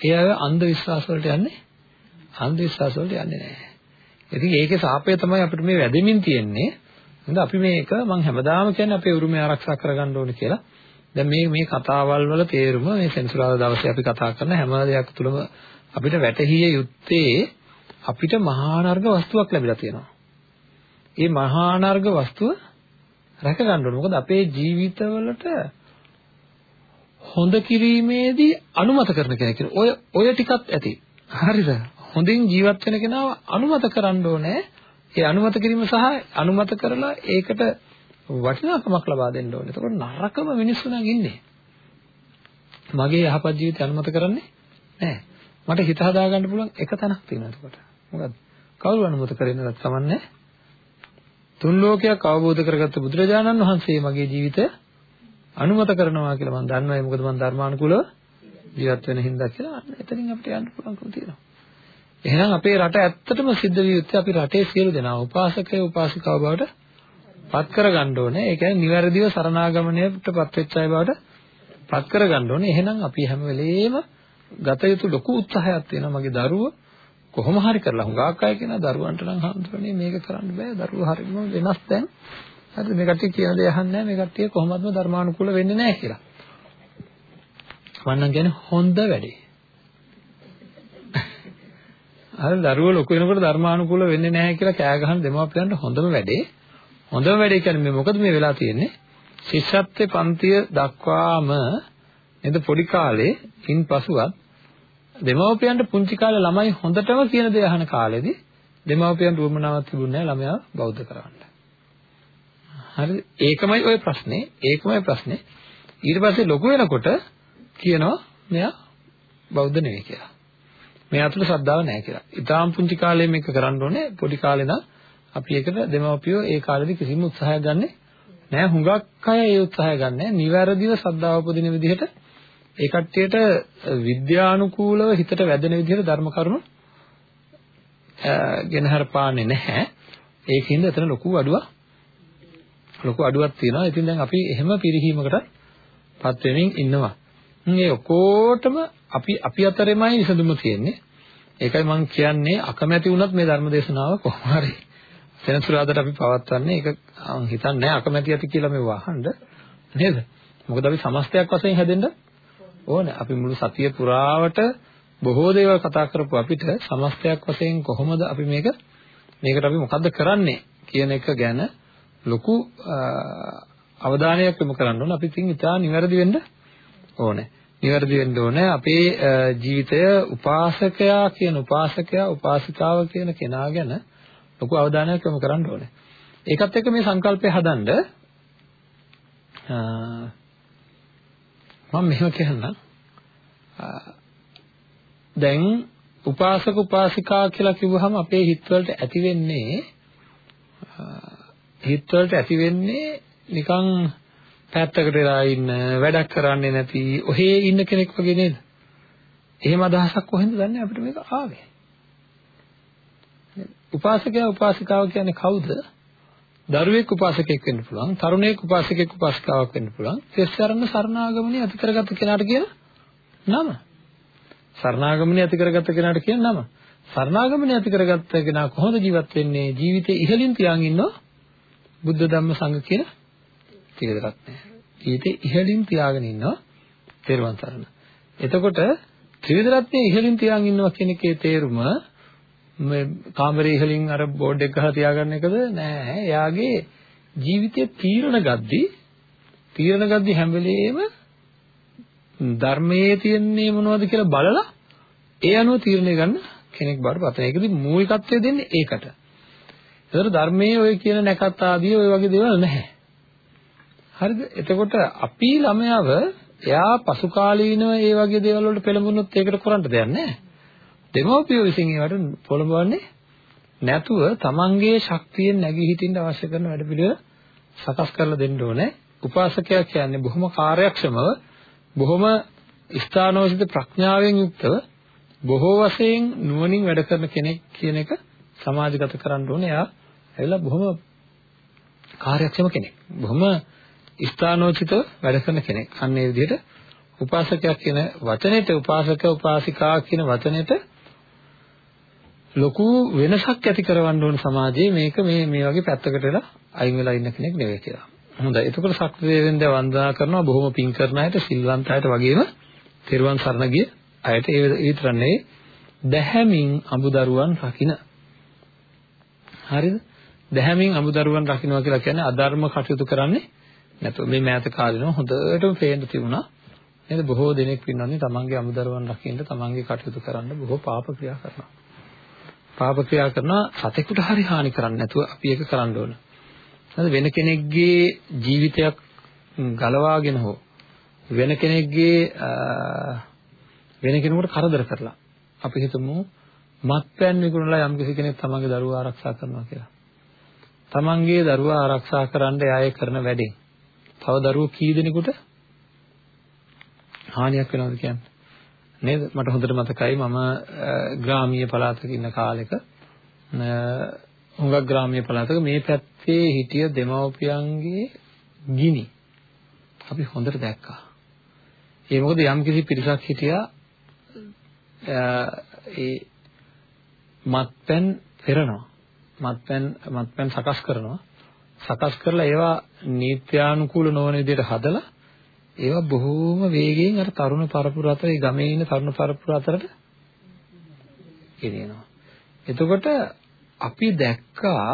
ඒ අය අන්ධ විශ්වාස වලට යන්නේ අන්ධ විශ්වාස වලට යන්නේ නැහැ. ඉතින් ඒකේ සාපය තමයි අපිට මේ වැදෙමින් තියෙන්නේ. හොඳ අපි මේක මම හැමදාම කියන්නේ අපේ උරුමය ආරක්ෂා කරගන්න ඕනේ කියලා. දැන් මේ මේ කතාවල් වල තේරුම මේ සෙන්සුරාදා දවසේ අපි කතා කරන හැම දෙයක් තුළම අපිට වැටහිය යුත්තේ අපිට මහානර්ග වස්තුවක් ලැබිලා තියෙනවා. මේ මහානර්ග වස්තුව රැක ගන්න ඕනේ. මොකද අපේ ජීවිතවලට හොඳ කිරීමේදී අනුමත කරන කෙනෙක් ඔය ඔය ටිකත් ඇති. හරිද? හොඳින් ජීවත් වෙන කෙනාව අනුමත කරන්න ඕනේ. ඒ අනුමත කිරීම සහ අනුමත කරලා ඒකට වටිනාකමක් ලබා දෙන්න ඕනේ. එතකොට නරකම මිනිස්සු නම් ඉන්නේ. මගේ යහපත් ජීවිතය අනුමත කරන්නේ නැහැ. මට හිත හදාගන්න පුළුවන් එක තැනක් තියෙනවා එතකොට. මොකද්ද? කවුරු අනුමත කරන්නේ නැත්නම් සමන්නේ තුන් ලෝකයක් අවබෝධ කරගත්ත බුදුරජාණන් වහන්සේ මගේ ජීවිතය අනුමත කරනවා කියලා මම දන්නවා මොකද මම ධර්මානුකූලව ජීවත් වෙන හින්දා කියලා අන්න එතනින් අපිට යන්න පුළුවන්කම තියෙනවා. එහෙනම් අපේ රට ඇත්තටම සිද්ධ විය යුත්තේ අපි රටේ සියලු දෙනා උපාසකය උපාසිකාව බවට පත් කරගන්න ඕනේ. ඒ කියන්නේ නිවැරදිව සරණාගමණයට පත් වෙච්ච අය බවට පත් කරගන්න ඕනේ. එහෙනම් අපි හැම වෙලේම ගත යුතු ලොකු උත්සාහයක් තියෙනවා. මගේ දරුවෝ කොහොම හරි කරලා හුඟක් අය කියන දරුවන්ට නම් හඳුනන්නේ මේක කරන්න බෑ. දරුවෝ හරිම වෙනස් දැන්. හරිද? මේ කට්ටිය කියන දේ අහන්නේ නැහැ. මේ කට්ටිය කොහොමත්ම ධර්මානුකූල වෙන්නේ නැහැ කියලා. මන්නම් කියන්නේ හොඳ වැඩේ. අර දරුවෝ ලොකු වෙනකොට ධර්මානුකූල වෙන්නේ නැහැ කියලා කෑ ගහන දෙමාපියන්ට හොඳම වැඩේ හොඳම වැඩේ කියන්නේ මේ මොකද මේ වෙලා තියෙන්නේ ශිෂ්‍යත්වයේ පන්තිය දක්වාම නේද පොඩි කාලේ ඉන් පසුවත් දෙමව්පියන්ට පුංචි කාලේ ළමයි හොඳටම කියන දේ අහන කාලෙදී දෙමව්පියන්ට උවමනාවක් තිබුණේ නැහැ ළමයා බෞද්ධ කරවන්න. හරිද? ඒකමයි ওই ප්‍රශ්නේ. ඒකමයි ප්‍රශ්නේ. ඊට පස්සේ ලොකු වෙනකොට කියනවා මෙයා බෞද්ධ නෙවෙයි කියලා. මෙයා තුළ ශ්‍රද්ධාව නැහැ කියලා. ඊටාම් පුංචි කාලේ මේක කරන්න ඕනේ. පොඩි කාලේ නම් අපි ඒකට දෙමව්පියෝ ඒ කාලෙදි කිසිම උත්සාහයක් ගන්නෙ නැහැ. හුඟක් අය ඒ උත්සාහය ගන්න නැහැ. නිවැරදිව ශ්‍රද්ධාව උපදින විදිහට ඒ කට්ටියට විද්‍යානුකූලව හිතට වැදෙන විදිහට ධර්ම කරුණු ගෙනහැර පාන්නේ නැහැ. ඒකින්ද එතන ලොකු අඩුවක් ලොකු අඩුවක් තියෙනවා. ඉතින් දැන් අපි එහෙම පිරිහීමකටපත් වෙමින් ඉන්නවා. මේ ඔකෝටම අපි අපි අතරෙමයි විසඳුම තියෙන්නේ. ඒකයි මම කියන්නේ අකමැති වුණත් මේ ධර්ම දේශනාව කොහොම හරි සෙනසුරාදාට අපි පවත්වන්නේ ඒක හිතන්නේ නැහැ අකමැති ඇති කියලා මේ වහන්න නේද? මොකද අපි සමස්තයක් වශයෙන් හැදෙන්න ඕනේ. අපි මුළු සතිය පුරාවට බොහෝ දේවල් කතා කරපු අපිට සමස්තයක් වශයෙන් කොහොමද අපි මේක මේකට අපි මොකද්ද කරන්නේ කියන එක ගැන ලොකු අවධානයක් යොමු කරන්න ඕනේ. අපි ඉතින් ඉතා නිවැරදි වෙන්න ඕනේ. නිවැරදි වෙන්න ඕනේ. අපේ ජීවිතය උපාසකයා කියන උපාසකයා උපාසිකාව කියන කෙනා ගැන ලොකු අවධානයක් යොමු කරන්න ඕනේ. ඒකත් එක්ක මේ සංකල්පය හදන්න මම මෙහෙම කියන්නම්. දැන් උපාසක උපාසිකා කියලා කිව්වහම අපේ හිතවලට ඇති වෙන්නේ හිතවලට ඇති වෙන්නේ නිකන් පැත්තකට වෙලා ඉන්න වැඩක් කරන්නේ නැති ඔහේ ඉන්න කෙනෙක් වගේ නේද? එහෙම අදහසක් කොහෙන්ද දන්නේ අපිට මේක ආවේ? උපාසකයා උපාසිකාව කියන්නේ කවුද? දරුවෙක් උපාසකෙක් වෙන්න පුළුවන්, තරුණයෙක් උපාසකෙක් උපාසිකාවක් වෙන්න පුළුවන්. සෙස්සරණ සරණාගමනේ ඇති කරගත්ත කෙනාට කියන නම. සරණාගමනේ ඇති කරගත්ත කෙනාට කියන නම. සරණාගමනේ ඇති කරගත්ත කෙනා කොහොමද ජීවත් වෙන්නේ? ජීවිතේ ඉහළින් තියාගෙන ඉන්නවා බුද්ධ ධම්ම සංඝ කියන ත්‍රිවිධ රත්නය. ඊටේ ඉහළින් තියාගෙන ඉන්නවා තෙරුවන් සරණ. එතකොට ත්‍රිවිධ රත්නයේ ඉහළින් තියාගෙන ඉන්නවා කියන එකේ තේරුම මේ කාමරේ ඉහළින් අර බෝඩ් එක ගහලා තියාගන්න එකද නෑ. එයාගේ ජීවිතයේ තීරණ ගද්දි තීරණ ගද්දි හැම වෙලෙම ධර්මයේ තියෙන්නේ මොනවද කියලා බලලා ඒ අනුව තීරණය ගන්න කෙනෙක් බවට පත් වෙනවා. ඒකදී මූලිකත්වය දෙන්නේ ඒකට. ඒතර ධර්මයේ ඔය කියන නැකත් ආදී ඔය වගේ දේවල් නැහැ. හරිද? එතකොට අපි ළමයාව එයා පසු කාලීනව ඒ වගේ දේවල් වලට පෙළඹුණොත් ඒකට කරන්න දෙයක් නැහැ. දෙමව්පියෝ විසින් ඒවට පොළඹවන්නේ නැතුව තමන්ගේ ශක්තියෙන් නැගී හිටින්න අවශ්‍ය කරන වැඩපිළිවෙල සකස් කරලා දෙන්න ඕනේ. උපාසකයා කියන්නේ බොහොම කාර්යක්ෂමව බොහොම ස්ථානෝචිත ප්‍රඥාවෙන් යුක්තව බොහෝ වශයෙන් නුවණින් වැඩ කරන කෙනෙක් කියන එක සමාජගත කරන්න ඕනේ. එයා ඇවිල්ලා බොහොම කාර්යක්ෂම කෙනෙක්. බොහොම ස්ථානෝචිතව වැඩ කරන කෙනෙක්. අන්න ඒ විදිහට උපාසකයා කියන වචනෙට උපාසක උපාසිකා කියන වචනෙට ලොකු වෙනසක් ඇති කරවන්න ඕන සමාජයේ මේක මේ මේ වගේ පැත්තකට වෙලා අයින් වෙලා ඉන්න කෙනෙක් නෙවෙයි කියලා. හොඳයි. එතකොට ශක්තිදේවෙන්ද වන්දනා කරනවා බොහොම පිං කරන අයට සිල්වන්ත අයට වගේම තෙරුවන් සරණ ගිය අයට ඒ විතරනේ දැහැමින් අඹදරුවන් රකින්න. හරිද? දැහැමින් අමුදරුවන් රකින්නවා කියලා කියන්නේ අධර්ම කටයුතු කරන්නේ නැතුව මේ මෑත කාලේනම හොඳටම පේන්න තිබුණා. නේද? බොහෝ දෙනෙක් පින්නන්නේ තමන්ගේ අමුදරුවන් රකින්න තමන්ගේ කටයුතු කරන්න බොහෝ පාප ක්‍රියා කරනවා. පාප ක්‍රියා කරනවා සතෙකුට හරි හානි කරන්නේ නැතුව අපි ඒක කරන්න ඕන. නේද? වෙන කෙනෙක්ගේ ජීවිතයක් ගලවාගෙන හෝ වෙන කෙනෙක්ගේ වෙන කෙනෙකුට කරදර කරලා අපි හිතමු මත්පැන් විකුණලා යම් කෙනෙක් තමන්ගේ දරුවා ආරක්ෂා කරනවා කියලා. තමන්ගේ දරුවා ආරක්ෂා කරන්න එයා කරන වැඩෙන් තව දරුවෝ කී දෙනෙකුට හානියක් වෙනවද කියන්නේ? නේද? මට හොඳට මතකයි මම ග්‍රාමීය පළාතක ඉන්න කාලෙක හුඟක් ග්‍රාමීය පළාතක මේ පැත්තේ හිටිය දෙමව්පියන්ගේ ගිනි අපි හොඳට දැක්කා. ඒ මොකද යම් කිසි පිරිසක් හිටියා ඒ මත්පැන් පෙරනවා. මත්පැන් මත්පැන් සකස් කරනවා. සකස් කරලා ඒවා නීත්‍යානුකූල නොවන විදිහට හදලා ඒවා බොහෝම වේගයෙන් අර තරුණ පරපුර අතර ඒ ගමේ ඉන්න තරුණ පරපුර අතරට ගෙනියනවා. එතකොට අපි දැක්කා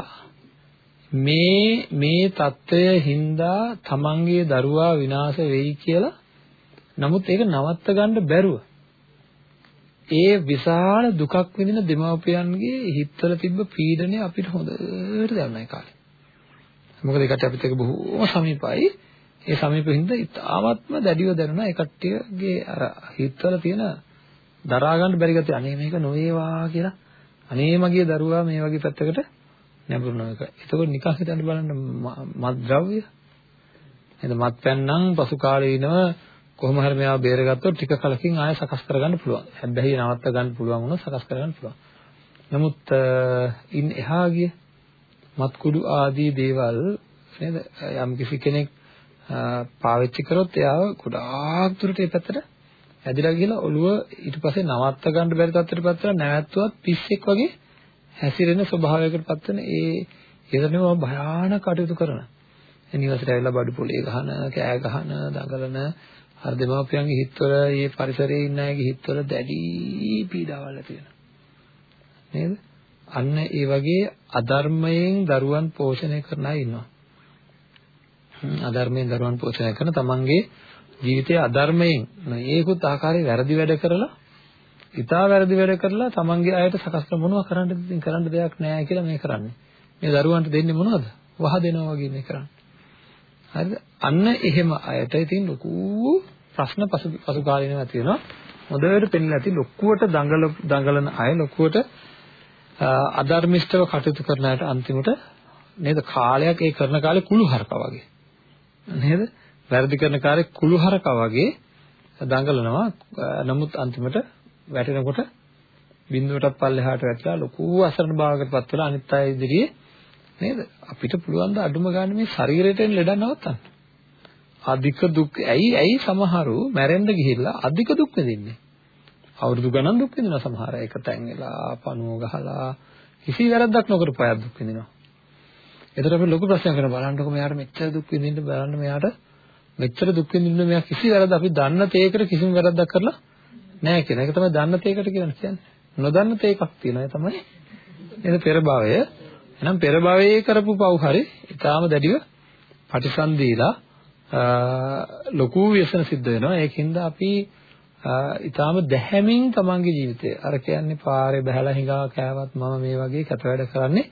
මේ මේ தত্ত্বය හින්දා තමන්ගේ දරුවා විනාශ වෙයි කියලා. නමුත් ඒක නවත්ත ගන්න බැරුව ඒ විශාල දුකක් විඳින දෙමව්පියන්ගේ හිතවල තිබ්බ පීඩනය අපිට හොඳට දැනුණා ඒ කාලේ. මොකද ඒකට අපිත් එක්ක බොහෝම සමීපයි. ඒ සමීපෙින්ද ඉතාමත්ම දැඩිව දැනුණා ඒ කට්ටියගේ අර හිතවල තියෙන දරා ගන්න බැරි ගැතිය අනේ මේක නොවේවා කියලා. අනේ මගේ දරුවා මේ වගේ පැත්තකට නැඹුරුන එක. එතකොට නිකන් හිතන්න බලන්න මත්ද්‍රව්‍ය. එහෙනම් මත්පැන් නම් පසු කාලේ ඉනව කොහොම හරි මෙයාව බේරගත්තොත් ටික කලකින් ආයෙ සකස් කරගන්න පුළුවන්. හැබැයි නවත්ත ගන්න පුළුවන් වුණොත් සකස් කරගන්න පුළුවන්. නමුත් ඉන් එහා ගිය මත්කුඩු ආදී දේවල් නේද යම් කිසි කෙනෙක් පාවිච්චි කරොත් එයාව ගොඩාක් දුරට ඒ පැත්තට ඇදිලා ගිහලා ඔළුව ඊට පස්සේ නවත්ත ගන්න බැරි තත්ත්වයකට පත් වෙලා නැවැත්තුවත් පිස්සෙක් වගේ හැසිරෙන ස්වභාවයකට පත් වෙන ඒ ඒතරනේ භයානක කටයුතු කරන. එනිවසට ඇවිල්ලා බඩු පොලේ ගහන, කෑ ගහන, දඟලන අර දෙමාපියන්ගේ හිතවල මේ පරිසරයේ ඉන්න අයගේ හිතවල දැඩි පීඩාවල් ඇති වෙනවා. නේද? අන්න ඒ වගේ අධර්මයෙන් දරුවන් පෝෂණය කරන අය ඉන්නවා. අධර්මයෙන් දරුවන් පෝෂණය කරන තමන්ගේ ජීවිතයේ අධර්මයෙන් ඒකුත් ආකාරයේ වැරදි වැඩ කරලා ඉතා වැරදි වැඩ කරලා තමන්ගේ අයට සකස් කරන මොනවා කරන්නද ඉතින් කරන්න දෙයක් නැහැ කියලා මේ කරන්නේ. මේ දරුවන්ට දෙන්නේ මොනවද? වහ දෙනවා වගේ මේ කරන්නේ. හරිද? අන්න එහෙම අයට ඉතින් ලොකු ප්‍රශ්න පසු පසු කාලීනව ඇති වෙනවා. හොඳට පෙන්ලා ඇති ලොකුවට දඟල දඟලන අය ලොකුවට අධර්මිෂ්ඨව කටයුතු කරන අයට අන්තිමට නේද කාලයක් ඒ කරන කාලේ කුළු හරකා වගේ. නේද? වැරදි කරන කාලේ කුළු හරකා වගේ දඟලනවා. නමුත් අන්තිමට වැටෙනකොට බිඳුවටත් පල්ලෙහාට වැටලා ලොකු අසරණ භාවයකටපත් වෙලා අනිත් අය ඉදිරියේ නේද? අපිට පුළුවන් ද අඩුම ගන්න මේ ශරීරයෙන් ලෙඩ නවත්තන්න. අධික දුක් ඇයි ඇයි සමහරු මැරෙන්න ගිහිල්ලා අධික දුක් විඳින්නේ අවුරුදු ගණන් දුක් විඳිනවා සමහර අය එක තැන් වෙලා පණුව ගහලා කිසි වැරද්දක් නොකරපු අය දුක් විඳිනවා එතකොට අපි ලොකු ප්‍රශ්නයක් කරන බලන්නකො මෙයාට මෙච්චර දුක් විඳින්න බලන්න මෙයාට මෙච්චර දුක් විඳින්න මෙයා කිසි වැරද්ද අපි දන්න තේකට කිසිම වැරද්දක් කරලා නැහැ කියන එක තමයි දන්න තේකට කියන්නේ. නොදන්න තේකක් තියෙනවා. ඒ තමයි එන පෙර භවය. එහෙනම් පෙර භවයේ කරපු පව් හරි ඊටාම දැඩිව පටිසන්ධීලා ලොකු વ્યසන සිද්ධ වෙනවා. ඒකින්ද අපි ඊටාම දැහැමින් තමන්ගේ ජීවිතය අර කියන්නේ පාරේ බහැලා හිඟා කෑවත් මම මේ වගේ කැත වැඩ කරන්නේ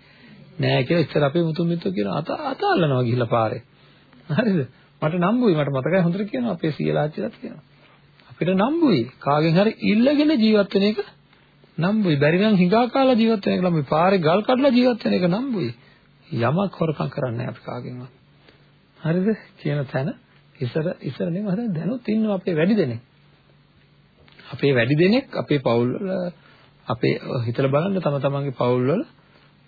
නෑ කියලා ඉස්සර අපේ මුතුන් මිත්තෝ කියන අත අතාලනවා ගිහිල්ලා පාරේ. හරිද? මට නම්බුයි මට මතකයි හොඳට කියනවා අපේ සීලාච්චිලත් කියනවා. අපිට නම්බුයි කාගෙන් හරි ඉල්ලගෙන ජීවත් වෙන එක නම්බුයි. බැරි නම් හිඟා කාලා ජීවත් වෙන එක ළමයි පාරේ ගල් කඩලා ජීවත් වෙන එක නම්බුයි. යමක් හොරකම් කරන්නේ අපි කාගෙන්වත්. හරිද? කියන තැන ඉස්සර ඉස්සර නෙමෙයි හරිද දැනුත් ඉන්නවා අපේ වැඩි දෙනෙක්. අපේ වැඩි දෙනෙක් අපේ පවුල් අපේ හිතලා බලන්න තම තමන්ගේ පවුල් වල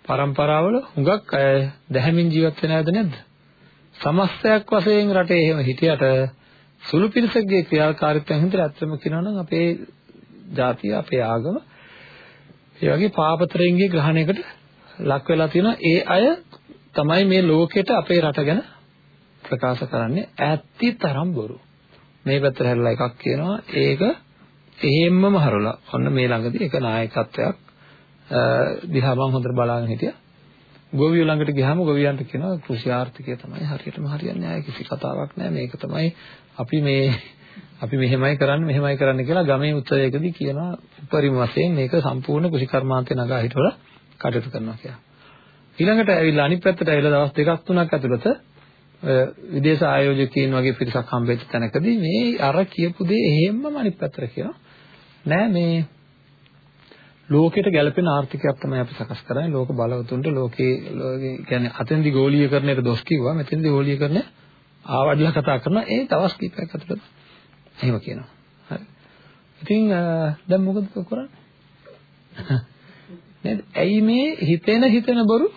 પરම්පරාවල හුඟක් අය දැහැමින් ජීවත් වෙන අයද නැද්ද? සමස්තයක් වශයෙන් රටේ එහෙම හිටියට සුළු පිරිසකගේ ක්‍රියාකාරීත්වයෙන් හින්දා ඇත්තම කියනවා නම් අපේ ජාතිය අපේ ආගම ඒ වගේ පාපතරයෙන්ගේ ග්‍රහණයකට ලක් වෙලා තියෙනවා. ඒ අය තමයි මේ ලෝකෙට අපේ රට ගැන ප්‍රකාශ කරන්නේ ඇත්ති තරම් බොරු. මේ පැත්තට හැරලා එකක් කියනවා. ඒක එහෙම්මම හරවලා ඔන්න මේ ළඟදී එක නායකත්වයක් දිහා මම හොඳට බලාගෙන හිටියා. ගොවියෝ ළඟට ගියාම ගොවියන්ට කියනවා කෘෂි ආර්ථිකය තමයි හරියටම හරියන්නේ නැහැ කිසි කතාවක් නැහැ මේක තමයි අපි මේ අපි මෙහෙමයි කරන්නේ මෙහෙමයි කරන්න කියලා ගමේ උත්සවයකදී කියනවා උපරිම වශයෙන් මේක සම්පූර්ණ කෘෂි කර්මාන්තේ නගා හිටවල කටයුතු කරනවා කියලා. ඊළඟට ඇවිල්ලා අනිත් පැත්තට ඇවිල්ලා දවස් දෙකක් තුනක් ඇතුළත විදේශ ආයෝජකයින් වගේ පිරිසක් හම්බෙච්ච තැනකදී මේ අර කියපු දේ එහෙම්මම අනිත් පැත්තට කියනවා. නෑ මේ ලෝකෙට ගැළපෙන ආර්ථිකයක් තමයි අපි සකස් කරන්නේ. ලෝක බලවතුන්ට ලෝකේ කියන්නේ අතෙන්දි ගෝලීයකරණයට දොස් කිව්වා. මෙතෙන්දි ගෝලීයකරණය ආවඩලා කතා කරනවා. ඒ දවස් කිහිපයක් ඇතුළත එහෙම කියනවා. හරි. ඉතින් දැන් මොකද කරන්නේ? නේද? ඇයි මේ හිතෙන හිතෙන බොරු?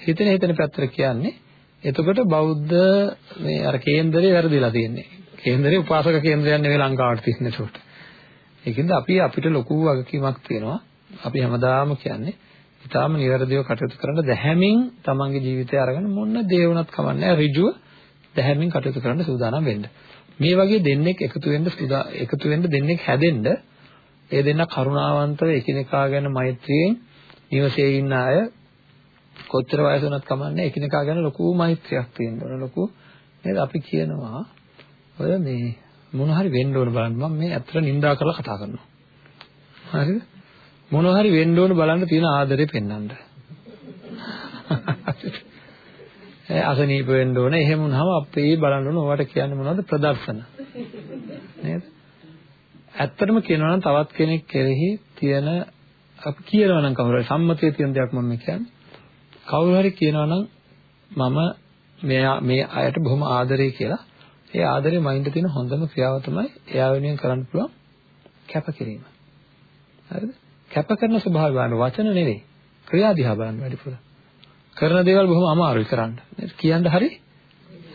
හිතෙන හිතෙන පැත්තට කියන්නේ එතකොට බෞද්ධ මේ අර කේන්දරේ වැරදිලා තියෙන්නේ. කේන්දරේ උපාසක කේන්ද්‍රයක් නෙවෙයි ලංකාවට තියෙන්නේ ඒකට ඒකින්ද අපි අපිට ලොකු වගකීමක් තියෙනවා. අපි හැමදාම කියන්නේ ඊටාම නිවැරදිව කටයුතු කරන දැහැමින් තමන්ගේ ජීවිතය අරගෙන මොන දේ වුණත් කමන්නේ ඍජුව දැහැමින් කටයුතු කරන්න සූදානම් වෙන්න. මේ වගේ දෙන්නෙක් එකතු වෙන්න එකතු වෙන්න දෙන්නෙක් හැදෙන්න ඒ දෙන්න කරුණාවන්තව එකිනෙකා ගැන මෛත්‍රියෙන් නිවසේ ඉන්න අය කොච්චර වයස වුණත් කමන්නේ එකිනෙකා ගැන ලොකු මෛත්‍රියක් තියෙන්න ඕන ලොකු නේද අපි කියනවා ඔය මේ මොන හරි වෙන්න ඕන බලන්න මම මේ ඇත්තට නිඳා කරලා කතා කරනවා. හරිද? මොන හරි වෙන්න ඕන බලන්න තියෙන ආදරේ පෙන්වන්න. ඒ අසනීප වෙන්න ඕන එහෙම වුණාම අපේ බලන්න ඕන ඔයාලට කියන්නේ මොනවද ප්‍රදර්ශන. නේද? ඇත්තටම කියනවා නම් තවත් කෙනෙක් කෙරෙහි තියෙන අපි කියනවා නම් කවුරු හරි සම්මතයේ තියෙන දෙයක් මම කියන්නේ. කවුරු හරි කියනවා නම් මම මෙයා මේ අයට බොහොම ආදරේ කියලා ඒ ආදරේ මයින්ඩ් තියෙන හොඳම ක්‍රියාව තමයි එයා වෙනුවෙන් කරන්න පුළුවන් කැපකිරීම. හරිද? කැප කරන ස්වභාවය බලන්න වචන නෙවෙයි. ක්‍රියා දිහා බලන්න වැඩිපුර. කරන දේවල් බොහොම අමාරුයි කරන්න. කියන්න හරි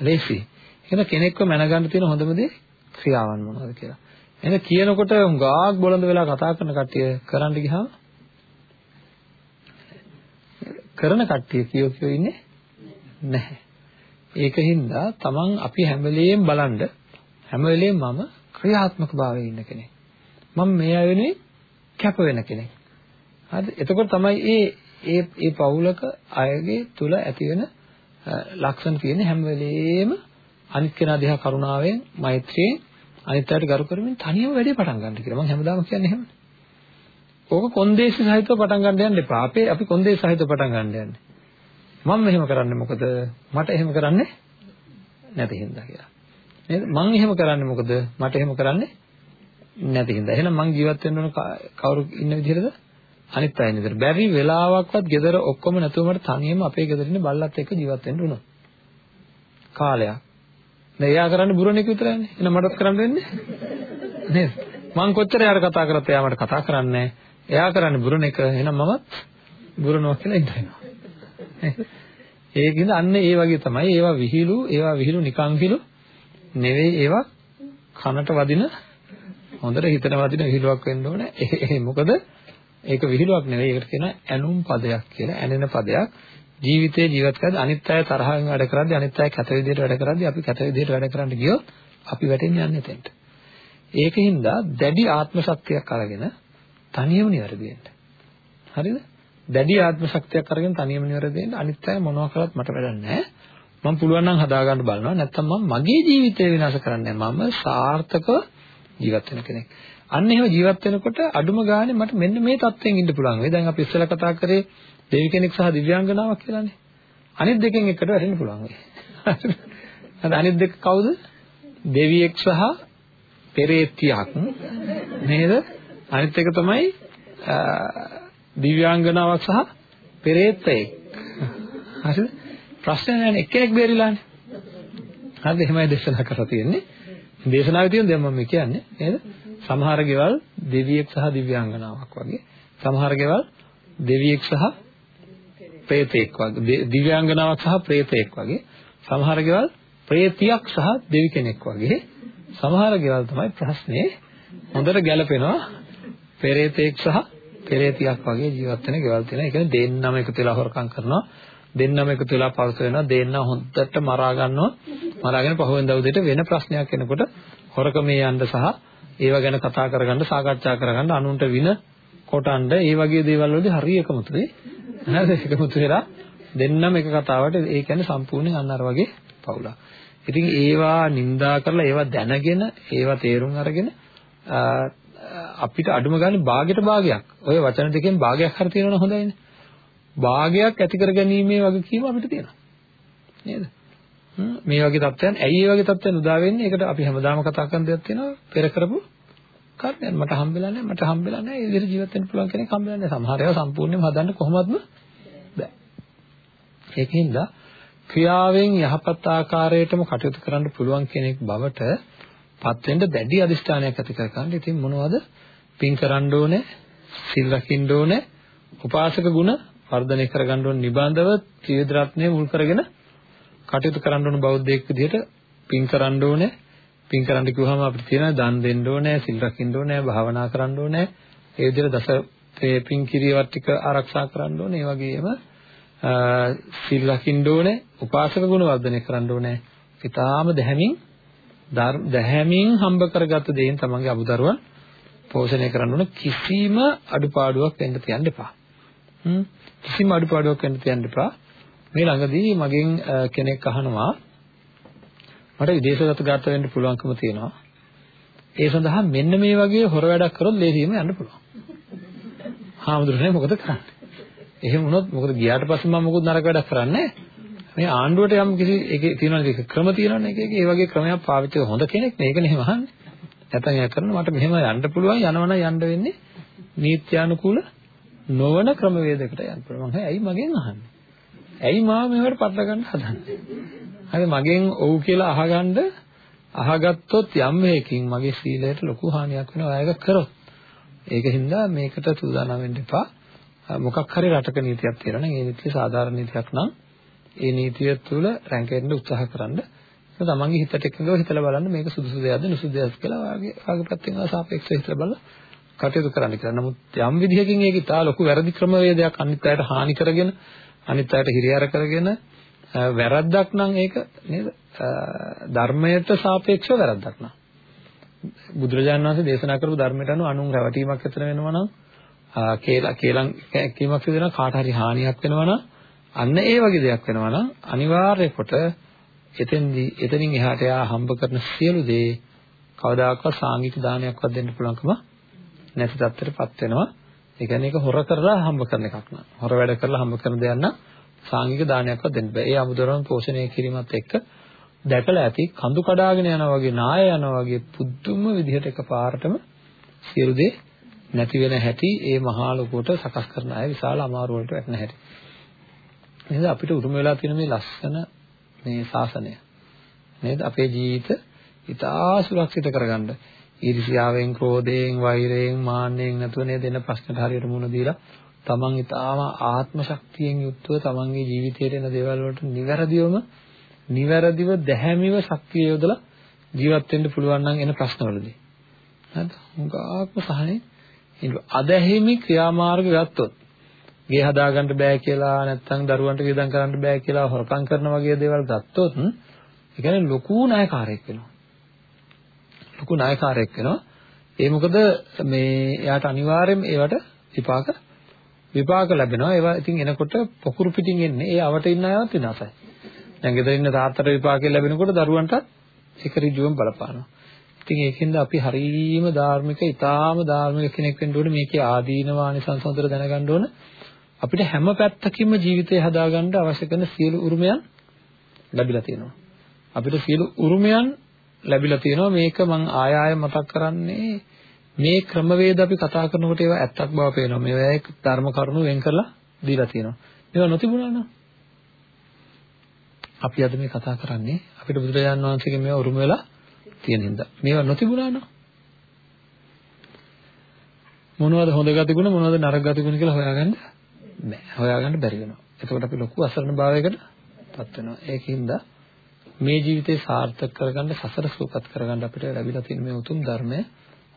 ලේසි. එහෙනම් කෙනෙක්ව මැනගන්න තියෙන හොඳම දේ ක්‍රියාවන් මොනවද කියලා. එහෙනම් කියනකොට හුඟක් බොළඳ වෙලා කතා කරන කට්ටිය කරන්න ගියාම කරන කට්ටිය කියෝ කියෝ ඉන්නේ නැහැ. ඒකින්ද තමන් අපි හැම වෙලෙම බලන්න හැම වෙලෙම මම ක්‍රියාත්මක භාවයේ ඉන්න කෙනෙක්. මම මේ අය වෙනුවෙන් කැප වෙන කෙනෙක්. හරිද? එතකොට තමයි ඒ ඒ ඒ පවුලක අයගේ තුල ඇති වෙන ලක්ෂණ තියෙන්නේ හැම වෙලෙම අනිත් කෙනා දිහා කරුණාවෙන් මෛත්‍රියෙන් අනිත් අයට ගරු කරමින් තනියම වැඩේ පටන් ගන්න කියලා. මම හැමදාම කියන්නේ එහෙමනේ. ඕක කොන්දේසි සහිතව පටන් ගන්න යන්න එපා. අපේ අපි කොන්දේසි සහිතව පටන් ගන්න යන්නේ. මම මෙහෙම කරන්නේ මොකද? මට එහෙම කරන්නේ නැති හින්දා කියලා. නේද? මං එහෙම කරන්නේ මොකද? මට එහෙම කරන්නේ නැති හින්දා. එහෙනම් මං ජීවත් වෙන්න ඕන කවුරු ඉන්න විදිහටද? අනිත් අය ඉන්න විදිහට. බැරි වෙලාවක්වත් ගෙදර ඔක්කොම නැතුව මට තනියම අපේ ගෙදර ඉන්න බල්ලත් එක්ක ජීවත් වෙන්න උනොත්. කාලයක්. දැන් එයා කරන්නේ බුරණෙක් විතරයිනේ. එහෙනම් මටත් කරන්න වෙන්නේ නේද? මං කොච්චර යාර කතා කරත් එයා මට කතා කරන්නේ එයා කරන්නේ බුරණෙක්. එහෙනම් මමත් බුරනවා කියලා ඉඳිනවා. ඒකින්ද අන්න ඒ වගේ තමයි. ඒවා විහිළු ඒවා විහිළු නිකන් විහිළු නෙවෙයි ඒවා කනට වදින හොඳට හිතට වදින විහිළුවක් වෙන්න ඕනේ. ඒ මොකද? ඒක විහිළුවක් නෙවෙයි. ඒකට කියනවා ඇනුම් පදයක් කියලා. ඇනෙන පදයක්. ජීවිතේ ජීවත් කරද්දී අනිත් අය තරහින් වැඩ කරද්දී අනිත් අය කැත විදිහට වැඩ කරද්දී අපි කැත විදිහට වැඩ කරන්න ගියොත් අපි වැටෙන්නේ යන්නේ එතෙන්ට. ඒකින්ද දැඩි ආත්ම ශක්තියක් අරගෙන තනියම නිවැරදි වෙන්න. හරිද? දැඩි ආත්ම ශක්තියක් අරගෙන තනියම නිවැරදි වෙන්න අනිත් අය මොනවා කළත් මට වැඩක් නැහැ. මම පුළුවන් නම් හදාගන්න බලනවා. නැත්තම් මම මගේ ජීවිතය විනාශ කරන්නේ මම සාර්ථකව ජීවත් වෙන කෙනෙක්. අන්න එහෙම ජීවත් වෙනකොට අඩුම ගානේ මට මෙන්න මේ தත්වෙන් ඉන්න පුළුවන් වෙයි. දැන් අපි ඉස්සෙල්ලා කතා කරේ දෙවි කෙනෙක් සහ දිව්‍යාංගනාවක් කියලානේ. අනිත් දෙකෙන් එකට වැටෙන්න පුළුවන් වෙයි. හරි අනිත් දෙක කවුද? දෙවියෙක් සහ පෙරේතියක් නේද? අනිත් එක තමයි දිව්‍යාංගනාවක් සහ පෙරේතෙක්. හරිද? ප්‍රශ්න නැහැ එක්කෙනෙක් බේරිලානේ. හරිද? එහෙමයි දේශනා කරලා තියෙන්නේ. දේශනාවේ තියෙන දේ මම කියන්නේ නේද? සමහර ගෙවල් දෙවියෙක් සහ දිව්‍යාංගනාවක් වගේ. සමහර ගෙවල් දෙවියෙක් සහ ප්‍රේතෙක් වගේ. දිව්‍යාංගනාවක් සහ ප්‍රේතෙක් වගේ. සමහර ගෙවල් ප්‍රේතියක් සහ දෙවි කෙනෙක් වගේ. සමහර ගෙවල් තමයි ප්‍රශ්නේ හොඳට ගැලපෙනවා. පෙරේතෙක් සහ පෙරේතියක් වගේ ජීවත් වෙන ගෙවල් තියෙනවා. ඒ කියන්නේ දෙන්නම එකතු වෙලා හොරකම් කරනවා. දෙන්නම එකතු වෙලා පවස වෙනවා. දෙන්න හොඳට මරා ගන්නවා. මරාගෙන පහුවෙන් දවසේට වෙන ප්‍රශ්නයක් එනකොට හොරකමේ යන්න සහ ඒව ගැන කතා කරගන්න සාකච්ඡා කරගන්න අනුන්ට වින කොටන්න ඒ වගේ දේවල් වලදී හරිය එකමුතුනේ. නේද? එකමුතු වෙලා දෙන්නම එක කතාවට ඒ කියන්නේ සම්පූර්ණයෙන් අන්න අර වගේ පවුලක්. ඉතින් ඒවා නිඳා කරලා ඒවා දැනගෙන ඒවා තේරුම් අරගෙන අපිට අඩුම ගානේ භාගයට භාගයක් ඔය වචන දෙකෙන් භාගයක් හරි තියෙනවනම් හොඳයිනේ. භාගයක් ඇති කරගැනීමේ වගකීම අපිට තියෙනවා. නේද? මේ වගේ තත්ත්වයන් ඇයි මේ වගේ තත්ත්වයන් උදා වෙන්නේ? ඒකට අපි හැමදාම කතා කරන දෙයක් තියෙනවා පෙර කරපු කර්මයන් මට හම්බෙලා නැහැ මට හම්බෙලා නැහැ ඒ විදිහට ජීවත් වෙන්න පුළුවන් කෙනෙක් හම්බෙලා නැහැ. සමහර ඒවා සම්පූර්ණයෙන්ම හදන්න කොහොමත්ම බෑ. ඒකින්ද ක්‍රියාවෙන් යහපත් ආකාරයටම කටයුතු කරන්න පුළුවන් කෙනෙක් බවට පත් වෙන්න දැඩි අදිෂ්ඨානයක් ඇති කර ගන්න. ඉතින් මොනවද? පින් කරන්න ඕනේ, සිල් රකින්න ඕනේ, උපාසක ගුණ වර්ධනය කර ගන්න ඕනේ නිබඳව ත්‍රිවිධ රත්නය මුල් කරගෙන කටයුතු කරන්න ඕන බෞද්ධයෙක් විදිහට පින් කරන්න ඕනේ. පින් කරන්න කිව්වම අපිට තියෙනවා දන් දෙන්න ඕනේ, සිල් රකින්න ඕනේ, භාවනා කරන්න ඕනේ. ඒ විදිහට දස පින් කිරියවත් ටික ආරක්ෂා කරන්න ඕනේ. ඒ වගේම සිල් රකින්න ඕනේ, උපාසක ගුණ වර්ධනය කරන්න ඕනේ. ඊටාම දැහැමින් දැහැමින් හම්බ කරගත්ත දේෙන් තමන්ගේ අමුදරුවන් පෝෂණය කරන්න ඕන කිසිම අඩුපාඩුවක් වෙන්න තියන්න එපා. හ්ම් කිසිම අඩුපාඩුවක් වෙන්න තියන්න එපා. මේ ළඟදී මගෙන් කෙනෙක් අහනවා මට විදේශගත ගත වෙන්න පුළුවන්කම තියෙනවා. ඒ සඳහා මෙන්න මේ වගේ හොර වැඩක් කරොත් ලේසියෙම යන්න පුළුවන්. හාමුදුරනේ මොකද කරන්නේ? එහෙම වුණොත් මොකද ගියාට පස්සේ මම මොකද නරක වැඩක් කරන්නේ මේ ආණ්ඩුවට යම් කිසි එකේ තියෙනවා එක ක්‍රම තියෙනවනේ එක එක ඒ වගේ ක්‍රමයක් පාවිච්චි කරන හොඳ කෙනෙක් මේක නෙහෙම අහන්නේ. නැත්නම් එයා කරන මට මෙහෙම යන්න පුළුවන් යනවනම් යන්න වෙන්නේ නීත්‍යානුකූල නොවන ක්‍රමවේදයකට යන්න පුළුවන්. ඇයි මගෙන් අහන්නේ? ඇයි මාව මේවට පටල ගන්න හදන්නේ? හරි මගෙන් ඔව් කියලා අහගන්න අහගත්තොත් යම් හේකින් මගේ සීලයට ලොකු හානියක් වෙනවා අයක කරොත්. ඒක හින්දා මේකට සූදානම් වෙන්න එපා. මොකක් හරි රටක නීතියක් තියෙනවා නම් ඒ නීතිය සාධාරණ නීතියක් නම් ඒ නීතිය තුළ රැඟෙන්න උත්සාහ කරන්න. ඒක තමන්ගේ හිතට එකඟව හිතලා බලන්න මේක සුදුසු දෙයක්ද නුසුදුසු දෙයක්ද කියලා ඔයාගේ ඔයාගේ පැත්තෙන් සාපේක්ෂව හිතලා බලලා කටයුතු කරන්න කියලා. නමුත් යම් විදිහකින් ඒක ඉතා ලොකු වැරදි ක්‍රමවේදයක් අනිත් අයට හානි කරගෙන අනිත් අයට හිරිහැර කරගෙන වැරද්දක් නම් ඒක නේද? ධර්මයට සාපේක්ෂව වැරද්දක් නම්. බුදුරජාණන් වහන්සේ දේශනා කරපු ධර්මයට අනුව අනුන් රැවටීමක් ඇතර වෙනවා නම් කේලා කේලම් කීමක් සිදෙනවා කාට හරි හානියක් වෙනවා නම් අන්න ඒ වගේ දෙයක් වෙනවා නම් අනිවාර්ය කොට එතෙන්දී එතනින් එහාට යා හම්බ කරන සියලු දේ කවදාකවත් සාංගික දානයක්වත් දෙන්න පුළුවන්කම නැති තත්ත්වයටපත් වෙනවා. ඒ කියන්නේ ඒක හොර කරලා හම්බ කරන එකක් නෑ. හොර වැඩ කරලා හම්බ කරන දෙයක් නම් සාංගික දානයක්වත් දෙන්න බෑ. ඒ අමුදොරන් පෝෂණය කිරීමත් එක්ක දැකලා ඇති කඳු කඩාගෙන යනවා වගේ නාය යනවා වගේ පුදුම විදිහට එකපාරටම සියලු දේ නැති වෙන හැටි ඒ මහා ලොකුවට සකස් කරන අය විශාල අමාරු වලට වැටෙන හැටි. නේද අපිට උරුම වෙලා තියෙන මේ ලස්සන මේ ශාසනය. නේද අපේ ජීවිත ඉතා සුරක්ෂිත කරගන්න ඊර්ෂ්‍යාවෙන්, ක්‍රෝධයෙන්, වෛරයෙන්, මාන්නයෙන් නැතුව නේද එන ප්‍රශ්නට හරියට මුහුණ දීලා තමන් ඊටාම ආත්ම ශක්තියෙන් යුක්තව තමන්ගේ ජීවිතයට එන දේවල් වලට නිවැරදිවම නිවැරදිව දැහැමිව ශක්තිය යොදලා ජීවත් වෙන්න පුළුවන් නම් එන ප්‍රශ්නවලදී. හරිද? හුඟක්ම සහනේ අදහිමි ක්‍රියාමාර්ග ගත්තොත් ගේ හදාගන්න බෑ කියලා නැත්නම් දරුවන්ට වියදම් කරන්න බෑ කියලා හොරකම් කරන වගේ දේවල් ගත්තොත් ඒ කියන්නේ ලොකු ණයකාරයෙක් වෙනවා. ලොකු ණයකාරයෙක් වෙනවා. ඒ මොකද මේ එයාට අනිවාර්යයෙන් ඒවට විපාක විපාක ලැබෙනවා. ඒවා ඉතින් එනකොට පොකුරු පිටින් එන්නේ. ඒ අවට ඉන්න අයවත් විනාසයි. දැන් ගෙදර ඉන්න තාත්තට විපාකය ලැබෙනකොට දරුවන්ටත් ඒක ඍජුවම බලපානවා. ඉතින් ඒකෙන්ද අපි හරීම ධාර්මික, ඊටාම ධාර්මික කෙනෙක් වෙන්න ඕනේ. මේකේ ආදීනවානිසංස හොඳට දැනගන්න ඕන. අපිට හැම පැත්තකින්ම ජීවිතය හදාගන්න අවශ්‍ය කරන සියලු උරුමයන් ලැබිලා තියෙනවා. අපිට සියලු උරුමයන් ලැබිලා තියෙනවා. මේක මම ආය ආය මතක් කරන්නේ මේ ක්‍රමවේද අපි කතා කරනකොට ඒවා ඇත්තක් බව පේනවා. මේවා එක් ධර්ම කරුණු වෙන් කරලා දීලා තියෙනවා. මේවා නොතිබුණා නම් අපි අද මේ කතා කරන්නේ අපිට බුදුරජාණන් වහන්සේගෙන් මේවා උරුම වෙලා තියෙන හින්දා. මේවා නොතිබුණා නම් මොනවද හොඳ ගතිගුණ මොනවද නරක ගතිගුණ කියලා හොයාගන්න බෑ. හොයාගන්න බැරි වෙනවා. එතකොට අපි ලොකු අසරණ භාවයකට පත් වෙනවා. ඒකින්ද මේ ජීවිතේ සාර්ථක කරගන්න සසර සූපත් කරගන්න අපිට ලැබිලා තියෙන මේ උතුම් ධර්මය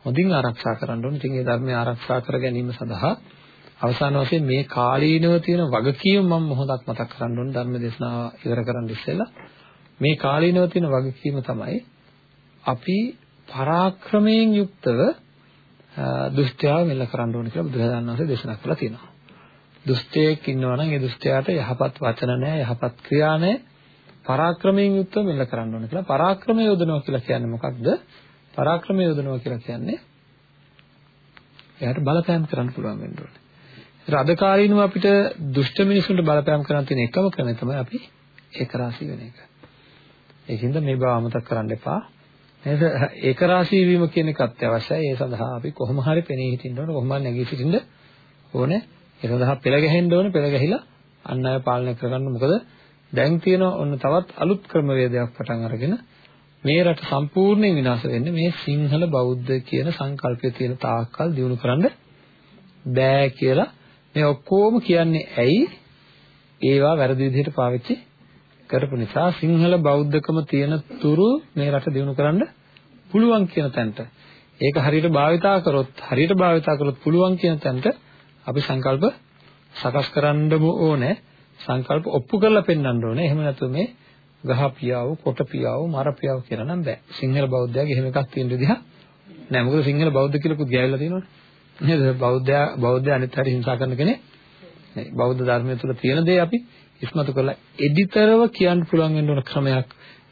හොඳින් ආරක්ෂා කරන්න ඕනේ. ඉතින් මේ ධර්මය ආරක්ෂා කර ගැනීම සඳහා අවසාන වශයෙන් මේ කාලීනව තියෙන වගකීම මම මොහොතක් මතක් කරන්න ඕනේ ධර්ම දේශනාව ඉවර කරන්න ඉස්සෙල්ලා. මේ කාලීනව තියෙන වගකීම තමයි අපි පරාක්‍රමයෙන් යුක්තව දුෂ්ටයාව මෙල්ල කරන්න ඕනේ කියලා බුදුරජාණන් වහන්සේ දේශනා කළා තියෙනවා. දුෂ්ටයෙක් ඉන්නවා නම් ඒ දුෂ්ටයාට යහපත් වචන නැහැ, යහපත් ක්‍රියා නැහැ. පරාක්‍රමයෙන් යුක්තව මෙල්ල කරන්න ඕනේ කියලා. පරාක්‍රමය යොදනවා කියලා කියන්නේ මොකක්ද? පරාක්‍රමය යොදනවා කියලා කියන්නේ එයාට බලපෑම් කරන්න පුළුවන් වෙන්න ඕනේ. ඒත් අද කාලීනව අපිට දුෂ්ට මිනිසුන්ට බලපෑම් කරන්න තියෙන එකම ක්‍රමය තමයි අපි ඒක රාශී වෙන එක. ඒකින්ද මේ බව අමතක කරන්න එපා. නේද? ඒක රාශී වීම කියන එක අත්‍යවශ්‍යයි. ඒ සඳහා අපි කොහොම හරි පෙනී හිටින්න ඕනේ. කොහොම හරි නැගී සිටින්න ඕනේ. ඒ සඳහා පෙළ ගැහෙන්න ඕනේ. පෙළ ගැහිලා අන් අය පාලනය කරගන්න. මොකද දැන් තියෙන ඔන්න තවත් අලුත් ක්‍රමවේදයක් පටන් අරගෙන මේ රට සම්පූර්ණයෙන් විනාශ වෙන්නේ මේ සිංහල බෞද්ධ කියන සංකල්පය තියෙන තාක්කල් දිනු කරන්න බෑ කියලා මේ ඔක්කොම කියන්නේ ඇයි ඒවා වැරදි විදිහට පාවිච්චි කරපු නිසා සිංහල බෞද්ධකම තියෙන තුරු මේ රට දිනු කරන්න පුළුවන් කියන තැනට ඒක හරියට භාවිතා කරොත් හරියට භාවිතා කරොත් පුළුවන් කියන තැනට අපි සංකල්ප සකස් කරන්නම ඕනේ. සංකල්ප ඔප්පු කරලා පෙන්වන්න ඕනේ. එහෙම නැත්නම් මේ ගහ පියාව කොට පියාව මර පියාව කියලා නම් බෑ. සිංහල බෞද්ධයාගේ එහෙම එකක් තියෙන විදිහ නෑ. මොකද සිංහල බෞද්ධ කියලා පුත් ගෑවිලා තියෙනවනේ. නේද? බෞද්ධයා බෞද්ධයා අනිත් හැටි හිංසා කරන කෙනෙක් නේ බෞද්ධ ධර්මය තුළ තියෙන දේ අපි ඉස්මතු කරලා එඩිතරව කියන්න පුළුවන් වෙන ක්‍රමයක්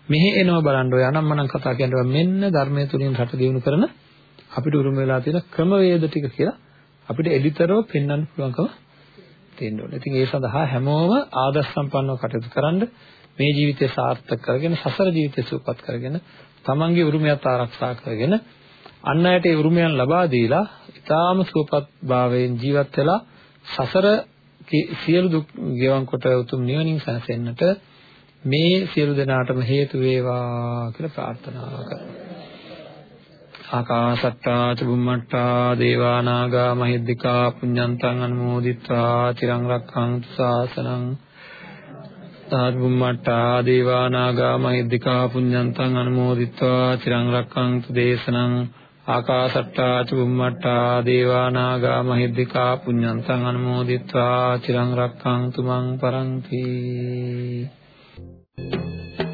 මෙහෙ එනවා බලන්න ඔය අනම්මනම් කතා කියනවා මෙන්න ධර්මයේ තුලින් රට දියුණු කරන අපිට උරුම වෙලා තියෙන ක්‍රමවේද ටික කියලා අපිට එඩිතරව පෙන්වන්න පුළුවන්කම තියෙන්න ඕනේ. ඉතින් ඒ සඳහා හැමෝම ආදර්ශ සම්පන්නව කටයුතු කරන්න මේ ජීවිතය සාර්ථක කරගෙන සසර ජීවිතය සූපපත් කරගෙන තමන්ගේ උරුමයත් ආරක්ෂා කරගෙන අන් අයට ඒ උරුමයන් ලබා දීලා ඊටාම සූපපත් භාවයෙන් ජීවත් වෙලා සසර සියලු දුක් ගෙවන් කොට උතුම් නිවනින් සැනසෙන්නට මේ සියලු දෙනාටම හේතු වේවා කියලා ප්‍රාර්ථනා කරනවා. ආකාශට්ටා චුම්මට්ටා දේවා නාග මහිද්దికා පුඤ්ඤන්තං අනුමෝදිත්වා තිරං රක්ඛන්තු සාසනං සාධුම්මට්ටා දේවා නාග මහිද්దికා පුඤ්ඤන්තං අනුමෝදිත්වා තිරං රක්ඛන්තු දේශනං ආකාශට්ටා චුම්මට්ටා දේවා නාග මහිද්దికා පුඤ්ඤන්තං අනුමෝදිත්වා තිරං රක්ඛන්තු මං පරන්ති Thank you.